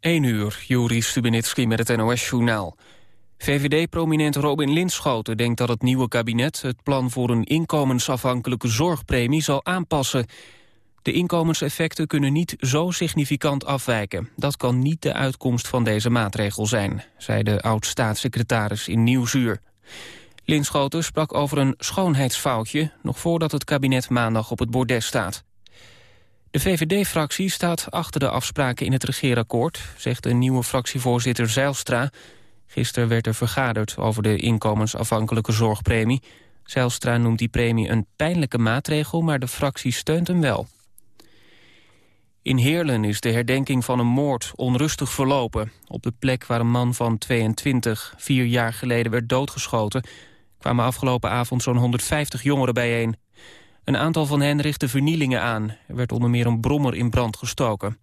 1 uur, Juri Stubenitski met het NOS-journaal. VVD-prominent Robin Linschoten denkt dat het nieuwe kabinet... het plan voor een inkomensafhankelijke zorgpremie zal aanpassen. De inkomenseffecten kunnen niet zo significant afwijken. Dat kan niet de uitkomst van deze maatregel zijn... zei de oud-staatssecretaris in Nieuwsuur. Linschoten sprak over een schoonheidsfoutje... nog voordat het kabinet maandag op het bordes staat. De VVD-fractie staat achter de afspraken in het regeerakkoord... zegt de nieuwe fractievoorzitter Zeilstra. Gisteren werd er vergaderd over de inkomensafhankelijke zorgpremie. Zeilstra noemt die premie een pijnlijke maatregel... maar de fractie steunt hem wel. In Heerlen is de herdenking van een moord onrustig verlopen. Op de plek waar een man van 22 vier jaar geleden werd doodgeschoten... kwamen afgelopen avond zo'n 150 jongeren bijeen. Een aantal van hen richtte vernielingen aan. Er werd onder meer een brommer in brand gestoken.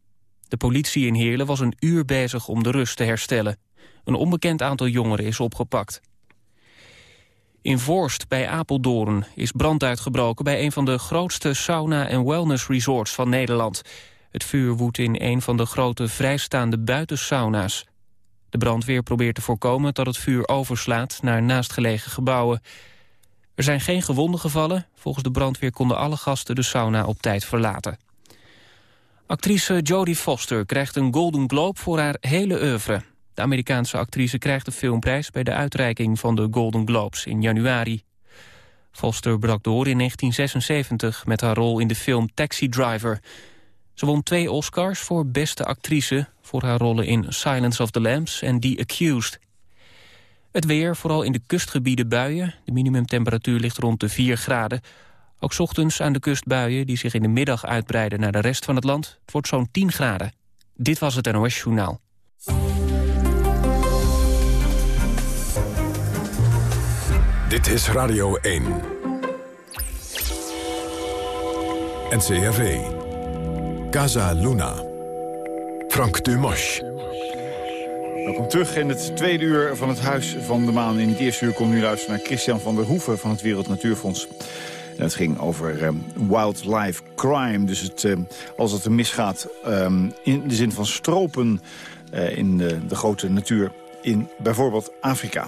De politie in Heerlen was een uur bezig om de rust te herstellen. Een onbekend aantal jongeren is opgepakt. In Vorst bij Apeldoorn is brand uitgebroken bij een van de grootste sauna- en wellness resorts van Nederland. Het vuur woedt in een van de grote vrijstaande buitensauna's. De brandweer probeert te voorkomen dat het vuur overslaat naar naastgelegen gebouwen. Er zijn geen gewonden gevallen. Volgens de brandweer konden alle gasten de sauna op tijd verlaten. Actrice Jodie Foster krijgt een Golden Globe voor haar hele oeuvre. De Amerikaanse actrice krijgt de filmprijs bij de uitreiking van de Golden Globes in januari. Foster brak door in 1976 met haar rol in de film Taxi Driver. Ze won twee Oscars voor beste actrice voor haar rollen in Silence of the Lambs en The Accused. Het weer, vooral in de kustgebieden buien. De minimumtemperatuur ligt rond de 4 graden. Ook ochtends aan de kust buien die zich in de middag uitbreiden naar de rest van het land. Het wordt zo'n 10 graden. Dit was het NOS Journaal. Dit is Radio 1. NCRV. Casa Luna. Frank Dumas. Welkom terug in het tweede uur van het Huis van de Maan. In het eerste uur kon u luisteren naar Christian van der Hoeven van het Wereld Natuurfonds. En het ging over um, wildlife crime. Dus het, um, als het er misgaat um, in de zin van stropen uh, in de, de grote natuur in bijvoorbeeld Afrika.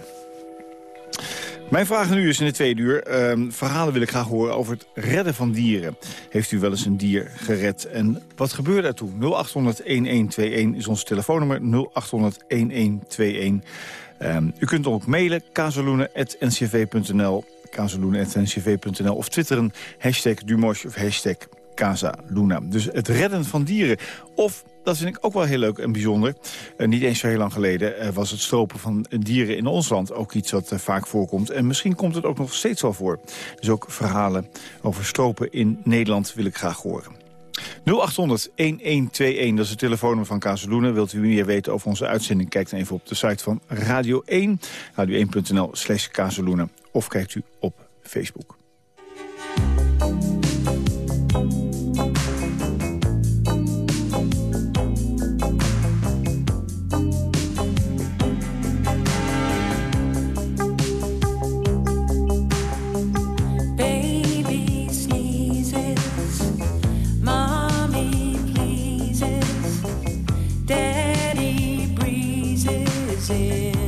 Mijn vraag nu is in de tweede uur. Um, verhalen wil ik graag horen over het redden van dieren. Heeft u wel eens een dier gered? En wat gebeurde daartoe? 0800-1121 is ons telefoonnummer. 0800-1121. Um, u kunt ook mailen. kazeloenen.ncv.nl kazeloenen.ncv.nl of twitteren. Hashtag Dumosh of hashtag Casa. Dus het redden van dieren. Of dat vind ik ook wel heel leuk en bijzonder. Uh, niet eens zo heel lang geleden uh, was het stropen van dieren in ons land ook iets wat uh, vaak voorkomt. En misschien komt het ook nog steeds wel voor. Dus ook verhalen over stropen in Nederland wil ik graag horen. 0800-1121, dat is het telefoonnummer van Kazeloenen. Wilt u meer weten over onze uitzending, kijk dan even op de site van Radio 1. Radio1.nl slash. Of kijkt u op Facebook. sin.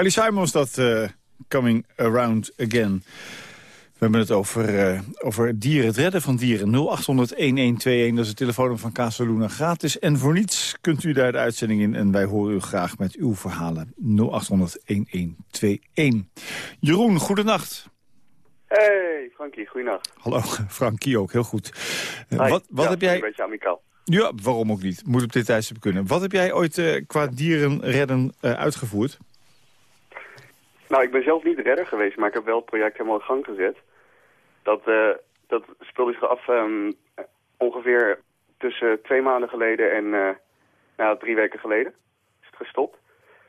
Carly Simons, dat uh, Coming Around Again. We hebben het over, uh, over dieren, het redden van dieren. 0800-1121, dat is het telefoon van Casaluna gratis. En voor niets kunt u daar de uitzending in. En wij horen u graag met uw verhalen. 0800-1121. Jeroen, goedenacht. Hey, Frankie, goedenacht. Hallo, Frankie ook, heel goed. Uh, wat wat ja, heb jij... Een beetje amicaal. Ja, waarom ook niet? Moet op dit tijdstip kunnen. Wat heb jij ooit uh, qua dieren redden uitgevoerd? Nou, ik ben zelf niet redder geweest, maar ik heb wel het project helemaal in gang gezet. Dat, uh, dat speelde zich af um, ongeveer tussen twee maanden geleden en uh, nou, drie weken geleden. Is het gestopt.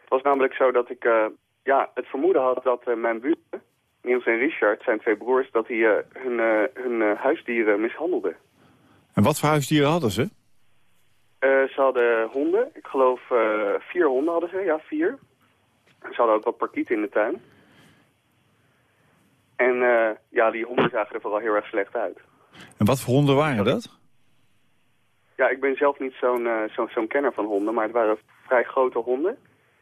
Het was namelijk zo dat ik uh, ja, het vermoeden had dat mijn buren, Niels en Richard, zijn twee broers, dat die hun, hun huisdieren mishandelden. En wat voor huisdieren hadden ze? ze hadden honden. Ik geloof vier honden hadden ze, ja, vier. Ze hadden ook wat parkieten in de tuin. En uh, ja, die honden zagen er vooral heel erg slecht uit. En wat voor honden waren dat? Ja, ik ben zelf niet zo'n uh, zo'n zo kenner van honden, maar het waren vrij grote honden.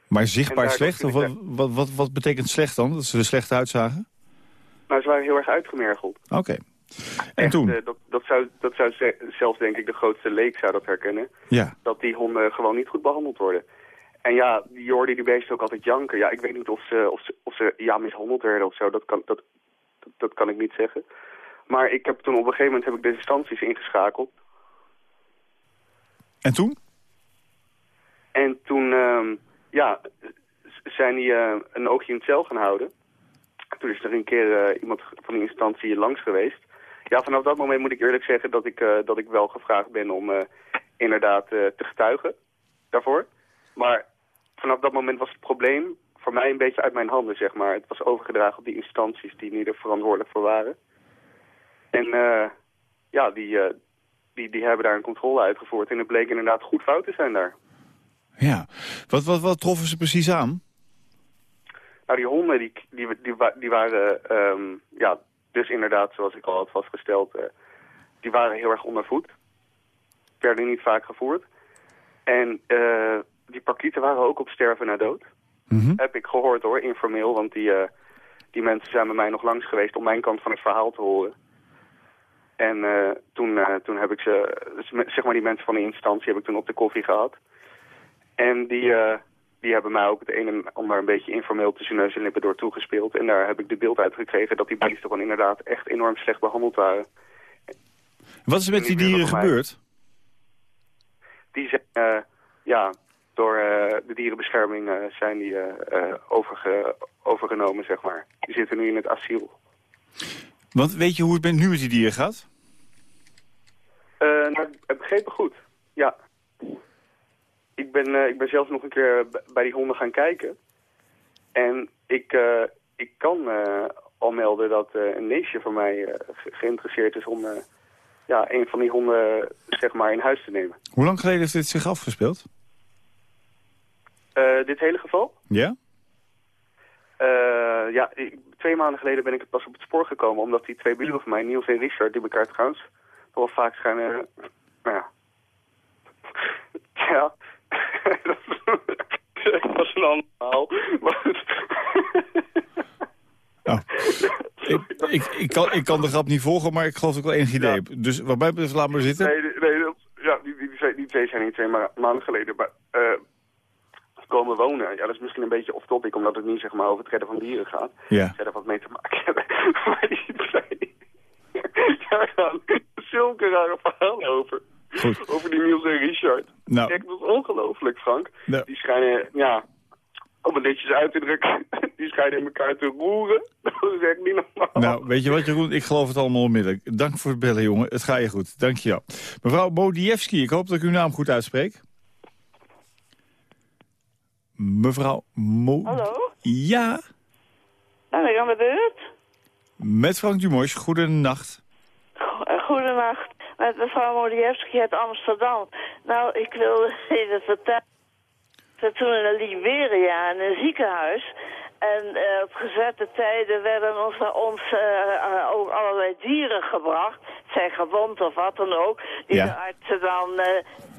Maar zichtbaar slecht? Of wat, wat, wat, wat, betekent slecht dan, dat ze er slecht uitzagen? Nou, ze waren heel erg uitgemergeld. Oké. Okay. En Echt, toen? Uh, dat, dat, zou, dat zou zelfs denk ik de grootste leek zou dat herkennen. Ja. Dat die honden gewoon niet goed behandeld worden. En ja, die hoorde die beesten ook altijd janken. Ja, ik weet niet of ze, of ze, of ze ja, mishandeld werden of zo. Dat kan, dat, dat, dat kan ik niet zeggen. Maar ik heb toen op een gegeven moment heb ik de instanties ingeschakeld. En toen? En toen, uh, ja, zijn die uh, een oogje in het cel gaan houden. Toen is er een keer uh, iemand van die instantie langs geweest. Ja, vanaf dat moment moet ik eerlijk zeggen dat ik, uh, dat ik wel gevraagd ben om inderdaad te getuigen daarvoor. Maar vanaf dat moment was het probleem voor mij een beetje uit mijn handen, zeg maar. Het was overgedragen op die instanties die niet er verantwoordelijk voor waren. En uh, ja, die, uh, die, die hebben daar een controle uitgevoerd. En het bleek inderdaad goed fout te zijn daar. Ja. Wat, wat, wat troffen ze precies aan? Nou, die honden, die, die, die, die waren, um, ja, dus inderdaad, zoals ik al had vastgesteld, uh, die waren heel erg ondervoed. Werden niet vaak gevoerd. En waren ook op sterven na dood. Mm -hmm. Heb ik gehoord hoor, informeel. Want die, uh, die mensen zijn bij mij nog langs geweest om mijn kant van het verhaal te horen. En uh, toen, uh, toen heb ik ze, zeg maar die mensen van de instantie, heb ik toen op de koffie gehad. En die, die hebben mij ook het een en ander een beetje informeel tussen neus en lippen door toegespeeld. En daar heb ik de beeld uit gekregen dat die beesten gewoon inderdaad echt enorm slecht behandeld waren. Wat is er met die, die dieren gebeurd? Die zijn, ja, door uh, de dierenbescherming uh, zijn die uh, overge overgenomen, zeg maar. Die zitten nu in het asiel. Want weet je hoe het nu met die dieren gaat? nou, ik begrepen goed, ja. Ik ben, ik ben zelfs nog een keer bij die honden gaan kijken. En ik, ik kan al melden dat een neefje van mij ge geïnteresseerd is om ja, een van die honden zeg maar, in huis te nemen. Hoe lang geleden heeft dit zich afgespeeld? Uh, dit hele geval? Ja? Uh, ja, ik, twee maanden geleden ben ik pas op het spoor gekomen... omdat die twee buren van mij, Niels en Richard, die elkaar trouwens wel vaak schijnen... nou ja... ja... dat is een ander verhaal. oh. ik, ik, ik, kan, ik kan de grap niet volgen, maar ik geloof ook wel enig idee. Ja. Dus wat mij betreft, laat maar zitten. Nee, nee dat, ja, die, die, die, twee, die twee zijn niet twee maanden geleden. Maar, uh, komen wonen. Ja, dat is misschien een beetje off-topic, omdat het niet zeg maar, over het redden van dieren gaat. Ja. Zij er wat mee te maken hebben. maar die twee... ja, gaan zulke rare verhalen over. Goed. Over die Niels en Richard. Nou. Echt, dat is ongelooflijk, Frank. Nou. Die schijnen, ja, om het netjes uit te drukken, die schijnen in elkaar te roeren. Dat is echt niet normaal. Nou, weet je wat Jeroen, ik geloof het allemaal onmiddellijk. Dank voor het bellen, jongen. Het gaat je goed. Dank je wel. Mevrouw Bodiewski, ik hoop dat ik uw naam goed uitspreek. Mevrouw Mo... Hallo? Ja? Nou, dan gaan we eruit. Met Frank Dumosch, goedenacht. Goedenacht, met mevrouw Modiewski uit Amsterdam. Nou, ik wil even vertellen... dat toen in Liberia in een ziekenhuis... En uh, op gezette tijden werden ons ons uh, uh, ook allerlei dieren gebracht. Zijn gewond of wat dan ook. Die Ja. de artsen dan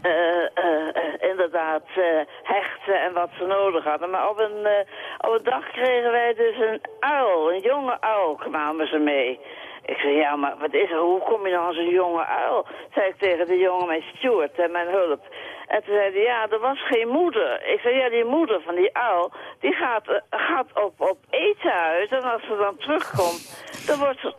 eh, inderdaad eh, hechten en wat ze nodig hadden. Maar op een, op een dag kregen wij dus een uil, een jonge uil kwamen ze mee. Ik zei, ja, maar wat is er? Hoe kom je nou aan zo'n jonge uil? Zei ik tegen de jongen, mijn steward en mijn hulp. En toen zei hij, ja, er was geen moeder. Ik zei, ja, die moeder van die uil, die gaat, gaat op, op eten uit. En als ze dan terugkomt, dan wordt ze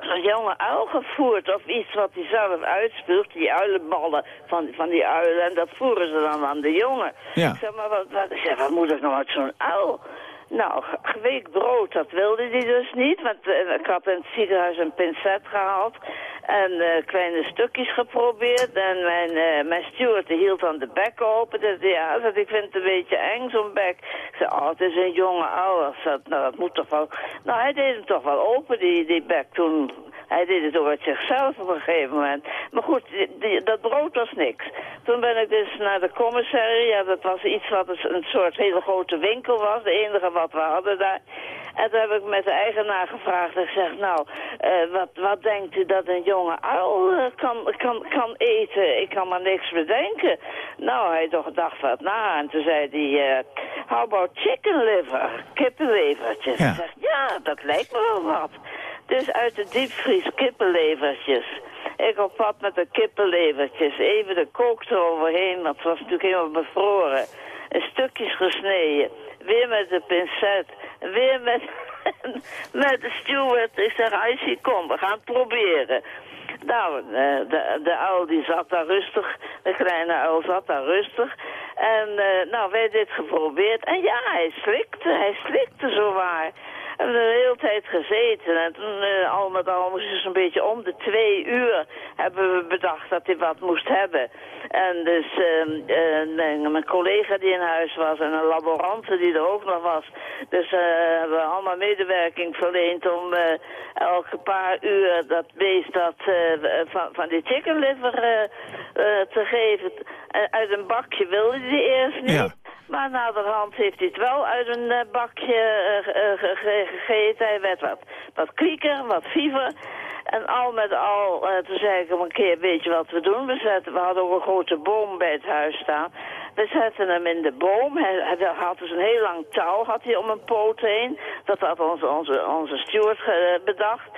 zo'n jonge uil gevoerd of iets wat hij zelf uitspuugt, die uilenballen van, van die uilen, en dat voeren ze dan aan de jongen. Ja. Ik zeg, maar wat, wat, zeg, wat moet ik nou uit zo'n uil? Nou, ge- geweekt brood, dat wilde hij dus niet, want eh, ik had in het ziekenhuis een pincet gehaald en eh, kleine stukjes geprobeerd en mijn, eh, mijn steward hield dan de bek open. Dus ja, zei, ik vind het een beetje eng, zo'n bek. Ik zei, oh, het is een jonge oude. Ik zei, nou, dat moet toch wel... Nou, hij deed hem toch wel open, die, die bek, toen... Hij deed het ook uit zichzelf op een gegeven moment. Maar goed, die- dat brood was niks. Toen ben ik dus naar de commissary. Ja, dat was iets wat een, een soort hele grote winkel was. De enige wat we hadden daar. En toen heb ik met de eigenaar gevraagd. Ik zeg, nou, eh, wat, wat denkt u dat een jonge uil eh, kan, kan, kan eten? Ik kan maar niks bedenken. Nou, hij toch dacht wat na. En toen zei hij, eh how about chicken liver? Kippenlevertjes. Ja. Ik zeg, ja, dat lijkt me wel wat. Dus uit de diepvries kippenlevertjes. Ik op pad met de kippenlevertjes. Even de kook eroverheen, het was natuurlijk helemaal bevroren. Een stukjes gesneden. Weer met de pincet. Weer met, met de steward. Ik zeg, Icy, kom, we gaan het proberen. Nou, eh, de, de uil die zat daar rustig. De kleine uil zat daar rustig. En eh, nou, wij dit geprobeerd. En ja, hij slikte. Hij slikte zo waar. We hebben de hele tijd gezeten. En toen, eh, al met al, moest dus een beetje om de twee uur hebben we bedacht dat hij wat moest hebben. En dus eh, mijn, mijn collega die in huis was en een laborante die er ook nog was. Dus eh, hebben we allemaal medewerking verleend om elke paar uur dat beest dat, van, van die chicken liver te geven. Uit een bakje wilde hij eerst niet. Ja. Maar naderhand heeft hij het wel uit een eh, bakje eh, ge- ge- ge- gegeten. Hij werd wat, wat klieker, wat fiever. En al met al, eh, toen zei ik hem een keer, weet je wat we doen? We, zetten, we hadden ook een grote boom bij het huis staan. We zetten hem in de boom. Hij, hij had dus een heel lang touw had hij om een poot heen. Dat had onze, onze, onze steward eh, bedacht.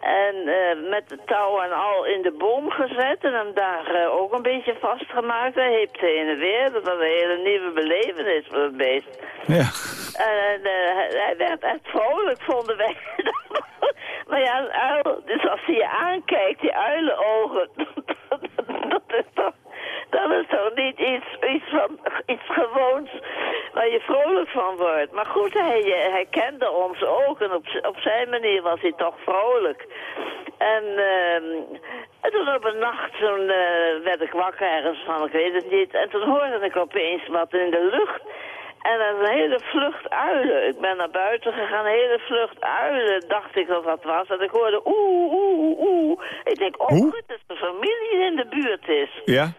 En eh, met de touw en al in de boom gezet en hem daar ook een beetje vastgemaakt. Hij heeft heen en weer. Dat was een hele nieuwe belevenis voor het beest. Ja. En hij- hij werd echt vrolijk, vonden wij. maar ja, een uil, dus als hij je aankijkt, die uilenogen, dat is toch... Dat is toch niet iets, iets, van, iets gewoons waar je vrolijk van wordt. Maar goed, hij, eh, kende ons ook en op, op zijn manier was hij toch vrolijk. En, ehm, en toen op een nacht toen, eh, werd ik wakker ergens van, ik weet het niet. En toen hoorde ik opeens wat in de lucht. En een hele vlucht uilen. Ik ben naar buiten gegaan, een hele vlucht uilen, dacht ik dat dat was. En ik hoorde oeh, oeh, oeh. Ik denk, oh Hoe? goed, dat de familie in de buurt is. Ja?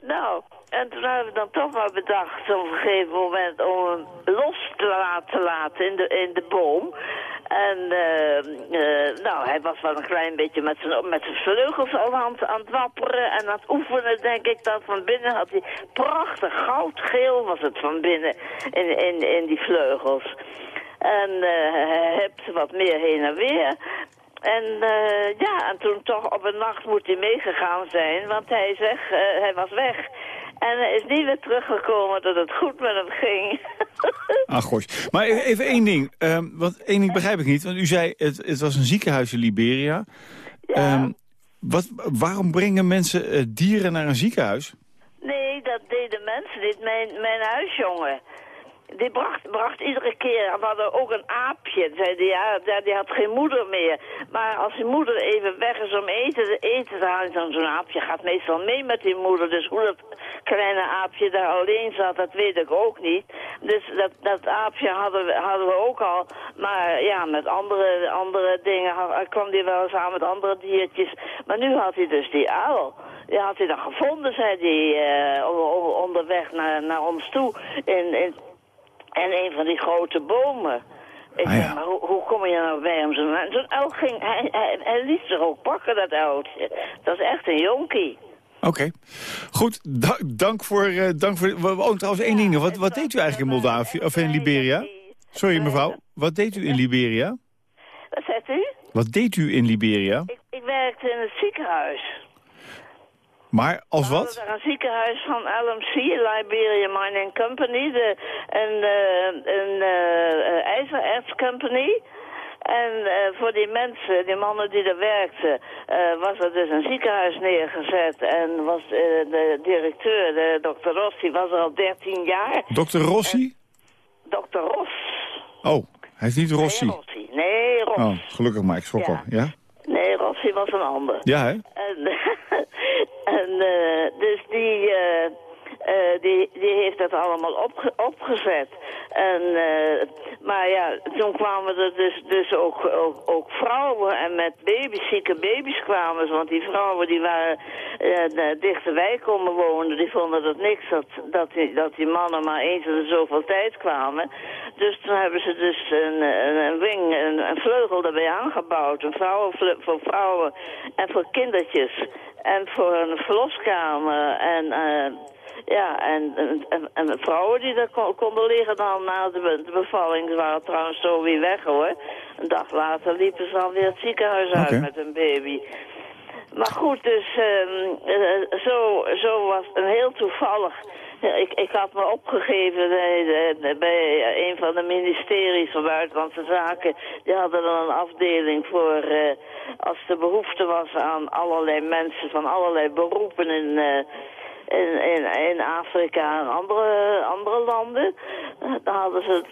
Nou, en toen hebben we dan toch maar bedacht op een gegeven moment om hem los te laten laten in de, in de boom. En eh, nou, hij was wel een klein beetje met zijn, met zijn vleugels al aan, aan het wapperen en aan het oefenen, denk ik. Dat van binnen had hij prachtig goudgeel was het van binnen in, in, in die vleugels. En eh, hij hebt wat meer heen en weer. En ja, en toen toch op een nacht moet hij meegegaan zijn, want hij zegt, eh, hij was weg. En hij is niet weer teruggekomen dat het goed met hem ging. Ach, gosh. Maar e- even één ding. Ehm, want één ding begrijp ik niet. Want u zei, het, het was een ziekenhuis in Liberia. Ehm, wat, waarom brengen mensen eh, dieren naar een ziekenhuis? Nee, dat deden mensen niet. Mijn, mijn huisjongen, die bracht, bracht iedere keer, we hadden ook een aapje. Zei die, ja, die had geen moeder meer. Maar als die moeder even weg is om eten, eten te halen, dan zo'n aapje gaat meestal mee met die moeder. Dus hoe dat kleine aapje daar alleen zat, dat weet ik ook niet. Dus dat, dat aapje hadden we, hadden we ook al. Maar ja, met andere, andere dingen kwam die wel aan met andere diertjes. Maar nu had hij dus die uil. Die had hij dan gevonden, zei hij, eh, onderweg naar, naar ons toe. In, in, in een van die grote bomen. Ik Ah, zeg, ja. maar hoe, hoe kom je nou bij hem? Zo'n uil ging, hij, hij, hij liet zich ook pakken, dat uiltje. Dat is echt een jonkie. Oké. Goed, da- dank voor... eh, dank voor oh, trouwens één ding. Wat, wat deed u eigenlijk in Moldavië, of in Liberia? Sorry mevrouw, wat deed u in Liberia? Wat zegt u? Wat deed u in Liberia? Ik, ik werkte in het ziekenhuis. Maar als wat? daar een ziekenhuis van LMC, Liberia Mining Company, de, een, eh, een eh, eh, ijzererts company. En eh, voor die mensen, die mannen die daar werkten, was er dus een ziekenhuis neergezet. En was eh, de directeur, de dokter Rossi, was er al 13 jaar. Dokter Rossi? Dokter Ros. Oh, hij is niet Rossi. Nee, Rossi. Nee, Ros. Oh, gelukkig maar, ik schrok Ja. al. Ja? Nee, Rossi was een ander. Ja, hè? En, en eh, dus die, eh, die, die heeft dat allemaal opge- opgezet. En, eh, maar ja, toen kwamen er dus, dus ook, ook, vrouwen en met baby's, zieke baby's kwamen ze. Want die vrouwen die waren eh dichterbij komen wonen, die vonden het niks dat, dat, die, dat die mannen maar eens in zoveel tijd kwamen. Dus toen hebben ze dus een, een, wing, een, een vleugel erbij aangebouwd. Een vrouwenvle- voor vrouwen en voor kindertjes. En voor een verloskamer. En eh, ja, en, en, en, vrouwen die daar kon- konden liggen dan na de, de bevalling. Waren trouwens zo weer weg hoor. Een dag later liepen ze alweer het ziekenhuis uit met een baby. Maar goed, dus eh, zo, zo was het een heel toevallig. Ik, ik had me opgegeven bij, de- bij een van de ministeries van Buitenlandse Zaken. Die hadden dan een afdeling voor eh, als er behoefte was aan allerlei mensen van allerlei beroepen in, eh, in, in, in Afrika en andere, andere landen. Eh, Daar hadden ze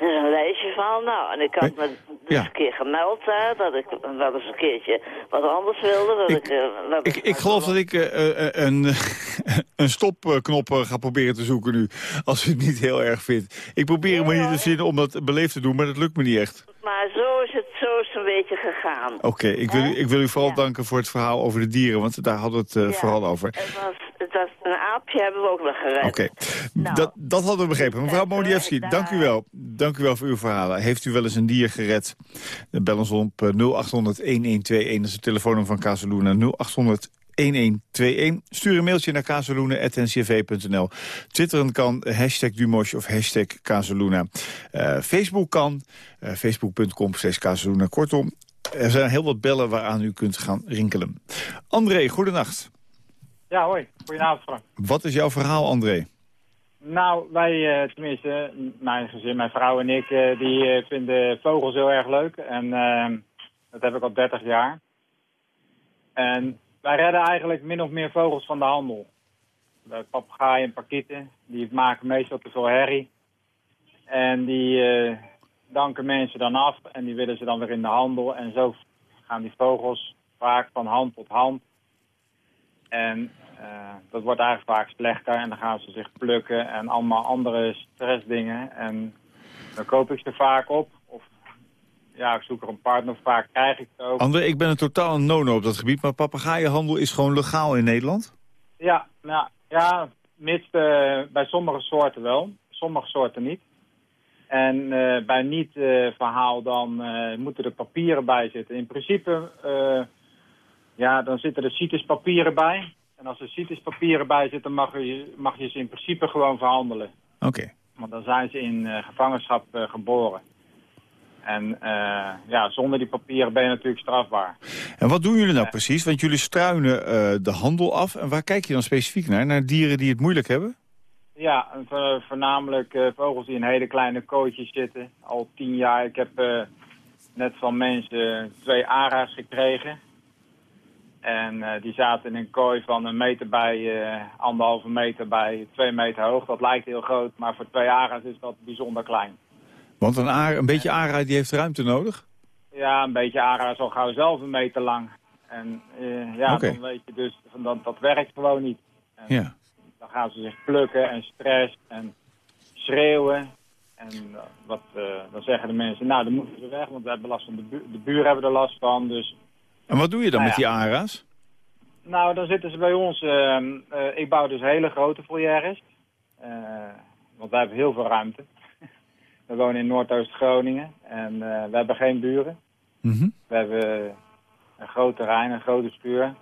een lijstje van. Nou, en ik had me dus Ja. een keer gemeld daar, dat ik wel eens een keertje wat anders wilde. Dat ik, Ik- eh, dat Ik, ik geloof dat ik eh, eh, een, een stopknop eh, ga proberen te zoeken nu. Als u het niet heel erg vindt. Ik probeer een manier te vinden om dat beleefd te doen, maar dat lukt me niet echt. Maar zo is het, zo is het een beetje gegaan. Oké, ik, wil, u- ik wil u vooral Ja. danken voor het verhaal over de dieren. Want daar hadden we het eh, Ja. vooral over. Het was, een aapje hebben we ook nog gered. Oké, Nou. dat, dat hadden we begrepen. Mevrouw wel. Modiewski, Dag. dank u wel. Dank u wel voor uw verhalen. Heeft u wel eens een dier gered? Eh, Bel ons op eh, 0800-1121. Dat is het telefoonnummer van Casaluna. 0800 1121. Stuur een mailtje naar kazeloenen.ncv.nl. Twitteren kan eh, hashtag Dumosh of hashtag Kazeluna. Eh, Facebook kan, eh, facebook.com slash Kazeluna. Kortom, er zijn heel wat bellen waaraan u kunt gaan rinkelen. André, goedenacht. Ja, hoi. Goedenavond, Frank. Wat is jouw verhaal, André? Nou, wij, eh, tenminste, mijn gezin, mijn vrouw en ik, eh, die eh, vinden vogels heel erg leuk. En eh, dat heb ik al 30 jaar. En wij redden eigenlijk min of meer vogels van de handel. De papegaaien en parkieten, die maken meestal te veel herrie. En die danken mensen dan af en die willen ze dan weer in de handel. En zo gaan die vogels vaak van hand tot hand. En eh, dat wordt eigenlijk vaak slechter en dan gaan ze zich plukken en allemaal andere stressdingen. En dan koop ik ze vaak op. Of ja, ik zoek er een partner, vaak krijg ik het ook. André, ik ben een totaal een no-no op dat gebied, maar papegaaienhandel is gewoon legaal in Nederland? Ja, nou, ja mits eh, bij sommige soorten wel, sommige soorten niet. En eh, bij niet-verhaal dan moeten er papieren bij zitten. In principe, ja, dan zitten er CITES-papieren bij. En als er CITES-papieren bij zitten, mag je, mag je ze in principe gewoon verhandelen. Oké. Want dan zijn ze in eh, gevangenschap eh, geboren. En eh, ja, zonder die papieren ben je natuurlijk strafbaar. En wat doen jullie nou precies? Want jullie struinen de handel af. En waar kijk je dan specifiek naar? Naar dieren die het moeilijk hebben? Ja, voornamelijk vogels die in hele kleine kooitjes zitten. Al tien jaar. Ik heb net van mensen twee ara's gekregen. En eh, die zaten in een kooi van een meter bij, eh, anderhalve meter bij twee meter hoog. Dat lijkt heel groot, maar voor twee ara's is dat bijzonder klein. Want een, een beetje ara die heeft ruimte nodig? Ja, een beetje ara is al gauw zelf een meter lang. En eh, ja, dan weet je dus, van dat, dat werkt gewoon niet. En Ja. Dan gaan ze zich plukken en stress en schreeuwen. En wat, dan zeggen de mensen, nou dan moeten ze weg, want we hebben last van de, bu de buren hebben er last van. Dus En wat doe je dan Nou met die ara's? nou, dan zitten ze bij ons. ehm, eh, ik bouw dus hele grote foyeres. Eh, want wij hebben heel veel ruimte. we wonen in Noordoost-Groningen en eh, we hebben geen buren. Mhm. We hebben een groot terrein, een grote schuur. En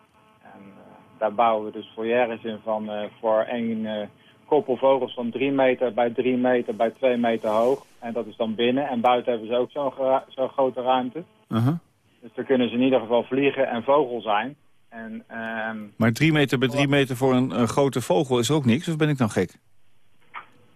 eh, daar bouwen we dus foyeres in van voor één koppel vogels van 3 meter bij 3 meter bij 2 meter hoog. En dat is dan binnen. En buiten hebben ze ook zo'n zo'n grote ruimte. Dus dan kunnen ze in ieder geval vliegen en vogel zijn. En, ehm, maar 3 meter bij 3 meter voor een, een, grote vogel is ook niks? Of ben ik dan gek?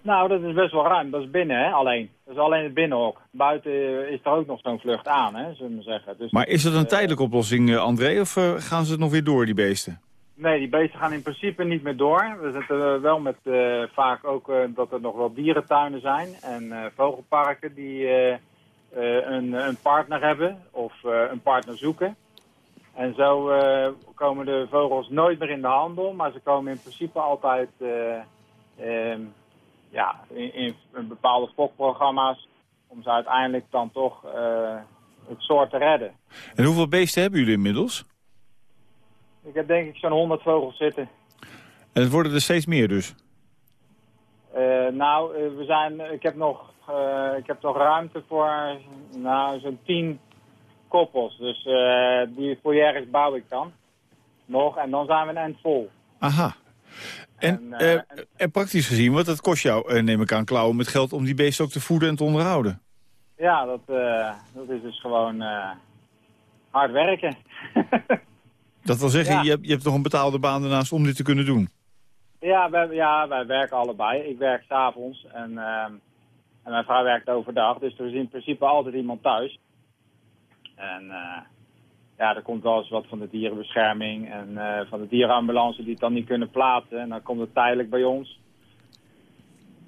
Nou, dat is best wel ruim. Dat is binnen, hè, alleen. Dat is alleen het binnenhok. Buiten is er ook nog zo'n vlucht aan, hè, zullen we zeggen. Dus, maar is dat een uh, tijdelijke oplossing, uh, André? Of uh, gaan ze het nog weer door, die beesten? Nee, die beesten gaan in principe niet meer door. We zitten wel met uh, vaak ook uh, dat er nog wel dierentuinen zijn en vogelparken die een, een, partner hebben of een partner zoeken. En zo komen de vogels nooit meer in de handel, maar ze komen in principe altijd um, ja, in, in, bepaalde fokprogramma's om ze uiteindelijk dan toch het soort te redden. En hoeveel beesten hebben jullie inmiddels? Ik heb denk ik zo'n 100 vogels zitten. En het worden er steeds meer dus? Uh, nou, we zijn, ik, heb nog, ik heb nog ruimte voor nou, zo'n 10 koppels. Dus die foyeres bouw ik dan nog. En dan zijn we een eind vol. Aha. En, en, en, praktisch gezien, wat dat kost jou, neem ik aan, klauwen met geld om die beesten ook te voeden en te onderhouden? Ja, dat, dat is dus gewoon hard werken. Dat wil zeggen, je, hebt, je hebt nog een betaalde baan ernaast om dit te kunnen doen? Ja, wij, ja, wij werken allebei. Ik werk s'avonds en, uh, en mijn vrouw werkt overdag. Dus er is in principe altijd iemand thuis. En uh, ja, er komt wel eens wat van de dierenbescherming en uh, van de dierenambulance die het dan niet kunnen plaatsen. En dan komt het tijdelijk bij ons.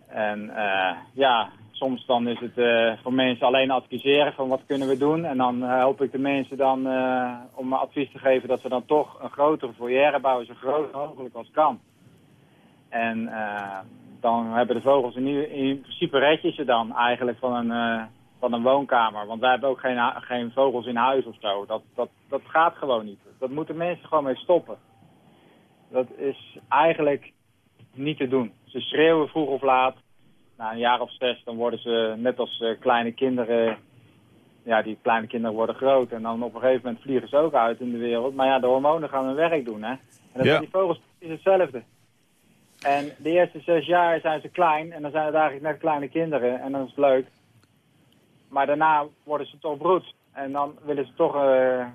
En ja, soms dan is het voor mensen alleen adviseren van wat kunnen we doen. En dan help ik de mensen dan om advies te geven dat ze dan toch een grotere foyer bouwen, zo groot mogelijk als kan. En dan hebben de vogels in, in principe red je ze dan eigenlijk van een, van een woonkamer. Want wij hebben ook geen, geen vogels in huis of zo. Dat, dat, dat gaat gewoon niet. Dat moeten mensen gewoon mee stoppen. Dat is eigenlijk niet te doen. Ze schreeuwen vroeg of laat na een jaar of zes, dan worden ze net als uh, kleine kinderen... Ja, die kleine kinderen worden groot. En dan op een gegeven moment vliegen ze ook uit in de wereld. Maar ja, de hormonen gaan hun werk doen, hè. En dat ja. zijn die vogels precies hetzelfde. En de eerste zes jaar zijn ze klein. En dan zijn het eigenlijk net kleine kinderen. En dan is het leuk. Maar daarna worden ze toch broed. En dan willen ze toch uh,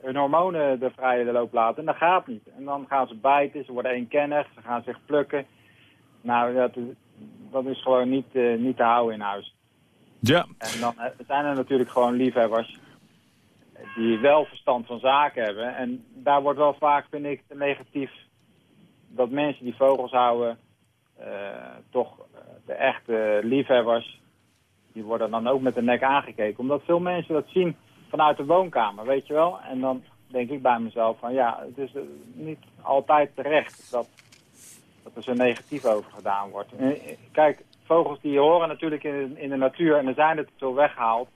hun hormonen de vrije loop laten. En dat gaat niet. En dan gaan ze bijten, ze worden eenkennig, ze gaan zich plukken. Nou, dat, dat is gewoon niet, uh, niet te houden in huis. Ja. En dan uh, zijn er natuurlijk gewoon liefhebbers die wel verstand van zaken hebben. En daar wordt wel vaak, vind ik, negatief dat mensen die vogels houden, uh, toch de echte liefhebbers, die worden dan ook met de nek aangekeken. Omdat veel mensen dat zien vanuit de woonkamer, weet je wel. En dan denk ik bij mezelf van ja, het is niet altijd terecht dat dat er zo negatief over gedaan wordt. Kijk, vogels die horen natuurlijk in, in de natuur en er zijn er veel weggehaald.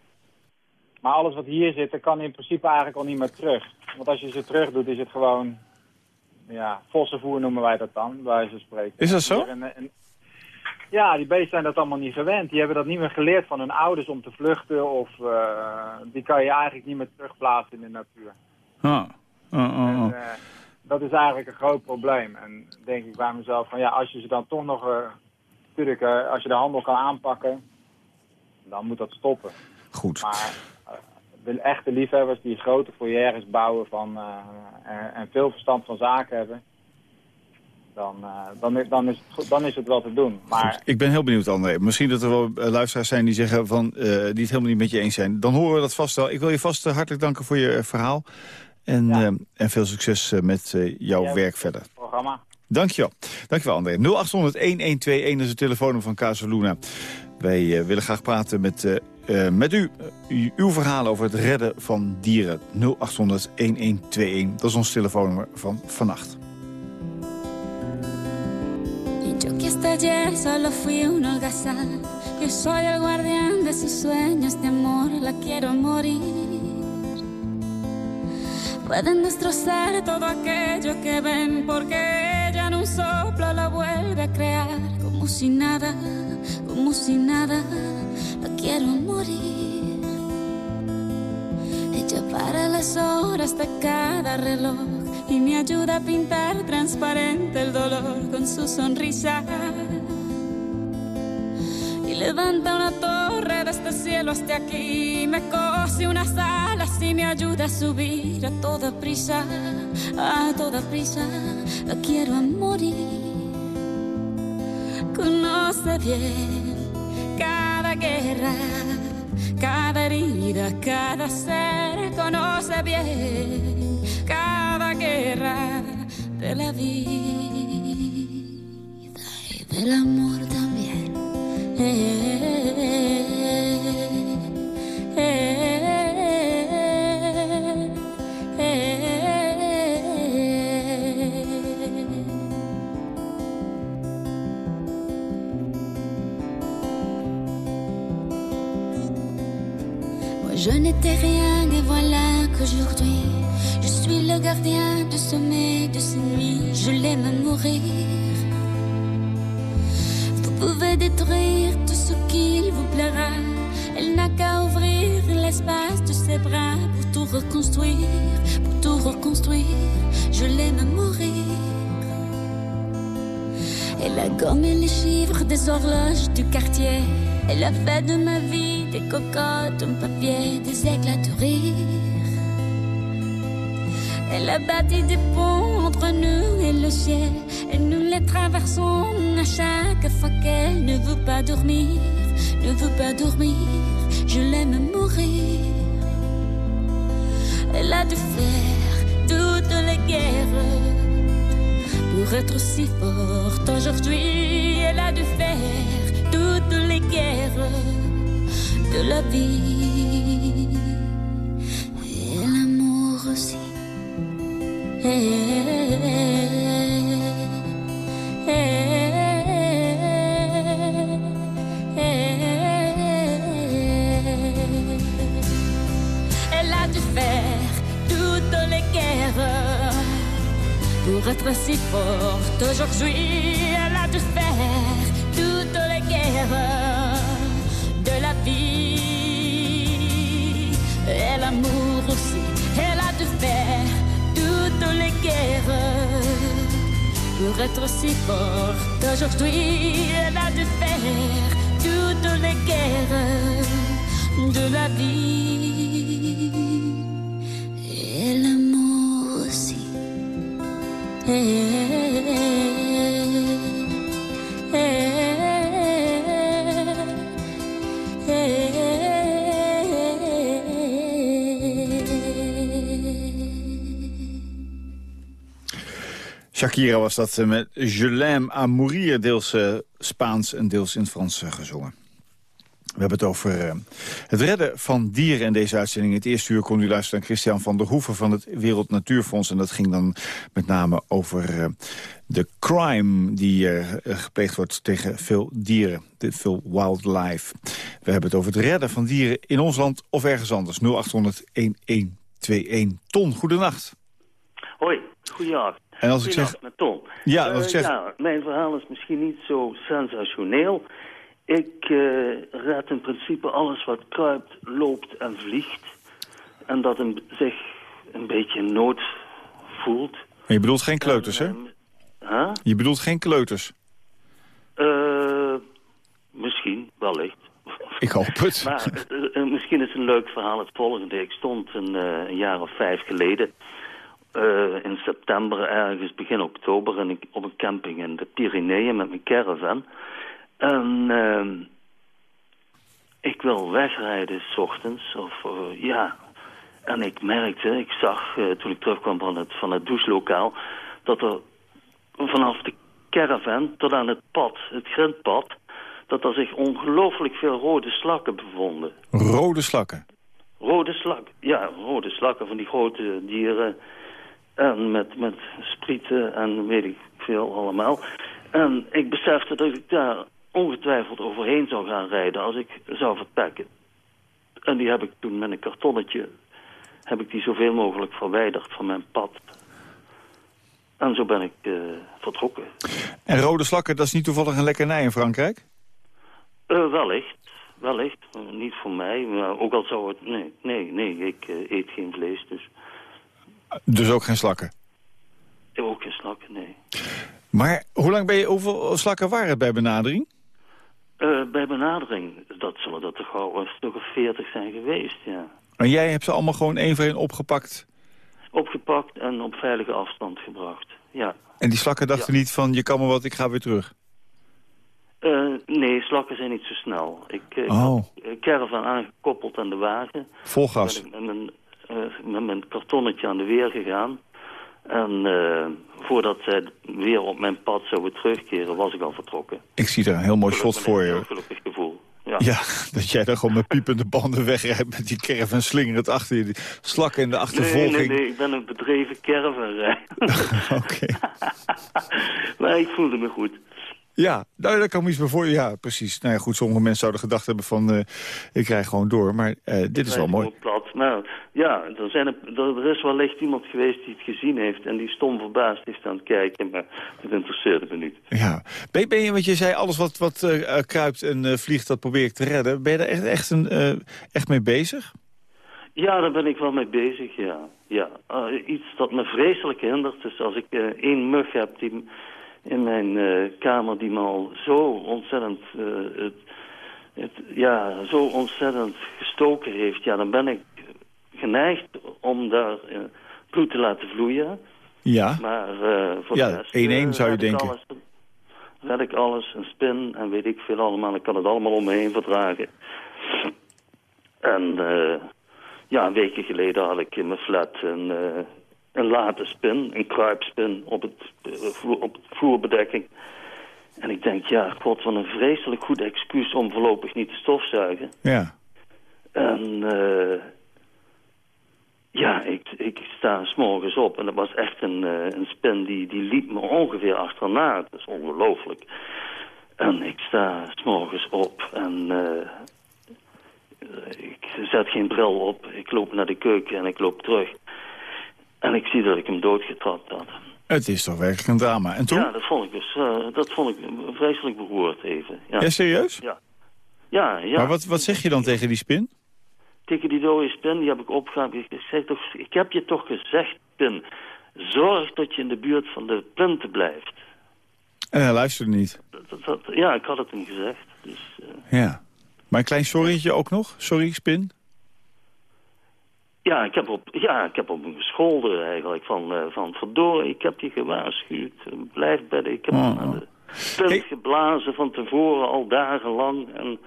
Maar alles wat hier zit, dat kan in principe eigenlijk al niet meer terug. Want als je ze terug doet, is het gewoon... Ja, vossenvoer noemen wij dat dan, bij ze spreken. Is dat zo? ja, die beesten zijn dat allemaal niet gewend. Die hebben dat niet meer geleerd van hun ouders om te vluchten. Of uh, die kan je eigenlijk niet meer terugplaatsen in de natuur. Ah. Uh, uh, en, dat is eigenlijk een groot probleem. En denk ik bij mezelf van ja, als je ze dan toch nog... Uh, natuurlijk, als je de handel kan aanpakken, dan moet dat stoppen. Goed. Maar de echte liefhebbers die grote foyeres bouwen van, en, en, veel verstand van zaken hebben... Dan, dan, dan, is het, dan is het wel te doen. Maar... Goed. Ik ben heel benieuwd, André. Misschien dat er wel luisteraars zijn die zeggen van, die het helemaal niet met je eens zijn. Dan horen we dat vast wel. Ik wil je vast hartelijk danken voor je verhaal. En, ja. uh, en veel succes met uh, jouw ja, werk verder. Programma. Dankjewel. Dankjewel André. 0800-1121 is het telefoonnummer van Casaluna. Wij willen graag praten met, met u. uw verhaal over het redden van dieren. 0800-1121. Dat is ons telefoonnummer van vannacht. Yo que hasta solo fui un holgazán Yo soy el guardián de sus sueños de amor La quiero morir Pueden destrozar todo aquello que ven porque ella en un soplo la vuelve a crear como si nada, como si nada, la quiero morir. Ella para las horas de cada reloj y me ayuda a pintar transparente el dolor con su sonrisa. Y levanta una torre desde el cielo hasta aquí, me cose unas alas y me ayuda a subir a toda prisa, a toda prisa, la quiero morir. Conoce bien. Cada guerra cada herida, cada ser conoce bien. Cada guerra de la vida y del amor también. Eh, et voilà qu'aujourd'hui je suis le gardien du sommet de ces nuits. Je l'aime mourir. Vous pouvez détruire tout ce qu'il vous plaira. Elle n'a qu'à ouvrir l'espace de ses bras pour tout reconstruire, pour tout reconstruire. Je l'aime mourir. Elle a gommé les chiffres des horloges du quartier. Elle a fait de ma vie des cocottes, un papier, des éclats de rire. Elle a bâti des ponts entre nous et le ciel, et nous les traversons à chaque fois qu'elle ne veut pas dormir, ne veut pas dormir. Je l'aime mourir. Elle a dû faire toutes les guerres pour être si forte aujourd'hui. Elle a dû faire les de la vie l'amour aussi. Elle a dû faire toutes les guerres pour être si forte aujourd'hui. L'amour aussi. Elle a dû faire toutes les guerres pour être si forte aujourd'hui. Elle a dû faire toutes les guerres de la vie et l'amour aussi. Shakira was dat eh, met Je l'aime à mourir, deels eh, Spaans en deels in het Frans eh, gezongen. We hebben het over het redden van dieren in deze uitzending. In het eerste uur kon u luisteren naar Christian van der Hoeven van het Wereld Natuurfonds. En dat ging dan met name over de crime die gepleegd wordt tegen veel dieren. Veel wildlife. We hebben het over het redden van dieren in ons land of ergens anders. 0800-1121. Ton, goedenacht. Goedenavond. En als ik zeg... Ja, als Eh, ik zeg... ja, mijn verhaal is misschien niet zo sensationeel. Ik eh, red in principe alles wat kruipt, loopt en vliegt. En dat een, zich een beetje nood voelt. Maar je bedoelt geen kleuters, hè? En, eh, huh? Je bedoelt geen kleuters. Eh, misschien, wellicht. Ik hoop het. Maar eh, eh, misschien is een leuk verhaal het volgende. Ik stond een, eh, een jaar of vijf geleden... eh, in september, ergens begin oktober... En ik, op een camping in de Pyreneeën met mijn caravan. En ehm, ik wil wegrijden s ochtends. Of eh, ja... En ik merkte, ik zag eh, toen ik terugkwam van het, van het douchelokaal... dat er vanaf de caravan tot aan het pad, het grindpad... dat er zich ongelooflijk veel rode slakken bevonden. Rode slakken. Rode slak, ja, rode slakken van die grote dieren. En met, met sprieten en weet ik veel allemaal. En ik besefte dat ik daar ongetwijfeld overheen zou gaan rijden als ik zou vertrekken. En die heb ik toen met een kartonnetje, heb ik die zoveel mogelijk verwijderd van mijn pad. En zo ben ik eh, vertrokken. En rode slakken, dat is niet toevallig een lekkernij in Frankrijk? Eh, wellicht, wellicht. Eh, niet voor mij, maar ook al zou het... Nee, nee, nee, ik eet geen vlees, dus... Dus ook geen slakken? Ook geen slakken, nee. Maar hoe lang ben je... Hoeveel slakken waren het bij benadering? Eh, bij benadering, dat zullen dat toch al een stuk of veertig zijn geweest, ja. En jij hebt ze allemaal gewoon één voor één opgepakt? Opgepakt en op veilige afstand gebracht, ja. En die slakken dachten niet van, je kan me wat, ik ga weer terug? Uh, nee, slakken zijn niet zo snel. Ik, ik oh. had een caravan aangekoppeld aan de wagen. Vol gas? Ik met mijn, uh, met mijn kartonnetje aan de weer gegaan. En uh, voordat zij weer op mijn pad zouden terugkeren, was ik al vertrokken. Ik zie er een heel mooi shot voor je. Een gelukkig gevoel. Ja. ja. dat jij dan gewoon met piepende banden wegrijdt met die caravan slingerend achter je. Die slakken in de achtervolging. Nee, nee, nee, ik ben een bedreven caravan Oké. maar ik voelde me goed. Ja, nou, dat kan me iets bij voor. Ja, precies. Nou ja, goed, sommige mensen zouden gedacht hebben van... Uh, ik krijg gewoon door, maar uh, dit is wel mooi. Nou, ja, er, zijn er, er is wellicht iemand geweest die het gezien heeft... en die stom verbaasd is aan het kijken, maar dat interesseerde me niet. Ja, ben, ben je, want je zei alles wat, wat uh, kruipt en vliegt, dat probeer ik te redden. Ben je er echt, echt, een, echt mee bezig? Ja, daar ben ik wel mee bezig, ja. ja. iets dat me vreselijk hindert is als ik één mug heb die in mijn kamer die me al zo ontzettend, het, het, ja, zo ontzettend gestoken heeft, ja, dan ben ik geneigd om daar bloed te laten vloeien. Ja, maar voor ja, 1-1 zou je denken. Alles, red ik alles, een spin en weet ik veel allemaal. Ik kan het allemaal om me heen verdragen. En ja, een weekje geleden had ik in mijn flat een een late spin, een kruipspin op het, op het vloerbedekking. En ik denk, ja, god, wat een vreselijk goed excuus om voorlopig niet te stofzuigen. Ja. En uh, ja, ik, ik sta s'morgens op en dat was echt een, uh, een spin die, die liep me ongeveer achterna. Dat is ongelooflijk. En ik sta s'morgens op en ik zet geen bril op. Ik loop naar de keuken en ik loop terug. En ik zie dat ik hem doodgetrapt had. Het is toch werkelijk een drama. En toen? Ja, dat vond ik dus uh, dat vond ik vreselijk beroerd even. Ja, ja serieus? Ja. Ja, ja. Maar wat, wat zeg je dan tegen die spin? Tegen die dode spin, die heb ik opgehaald. Ik, zeg toch, ik heb je toch gezegd, Pin, zorg dat je in de buurt van de punten blijft. En hij luisterde niet? Dat, dat, ja, ik had het hem gezegd. Dus, uh... Ja. Maar een klein sorrytje ook nog? Sorry, spin? Ja, ik heb op, ja, ik heb op hem gescholden eigenlijk. Van, uh, van verdorie, ik heb je gewaarschuwd. Blijf bedden. Ik heb Oh, de punt Hey. geblazen van tevoren al dagenlang. En,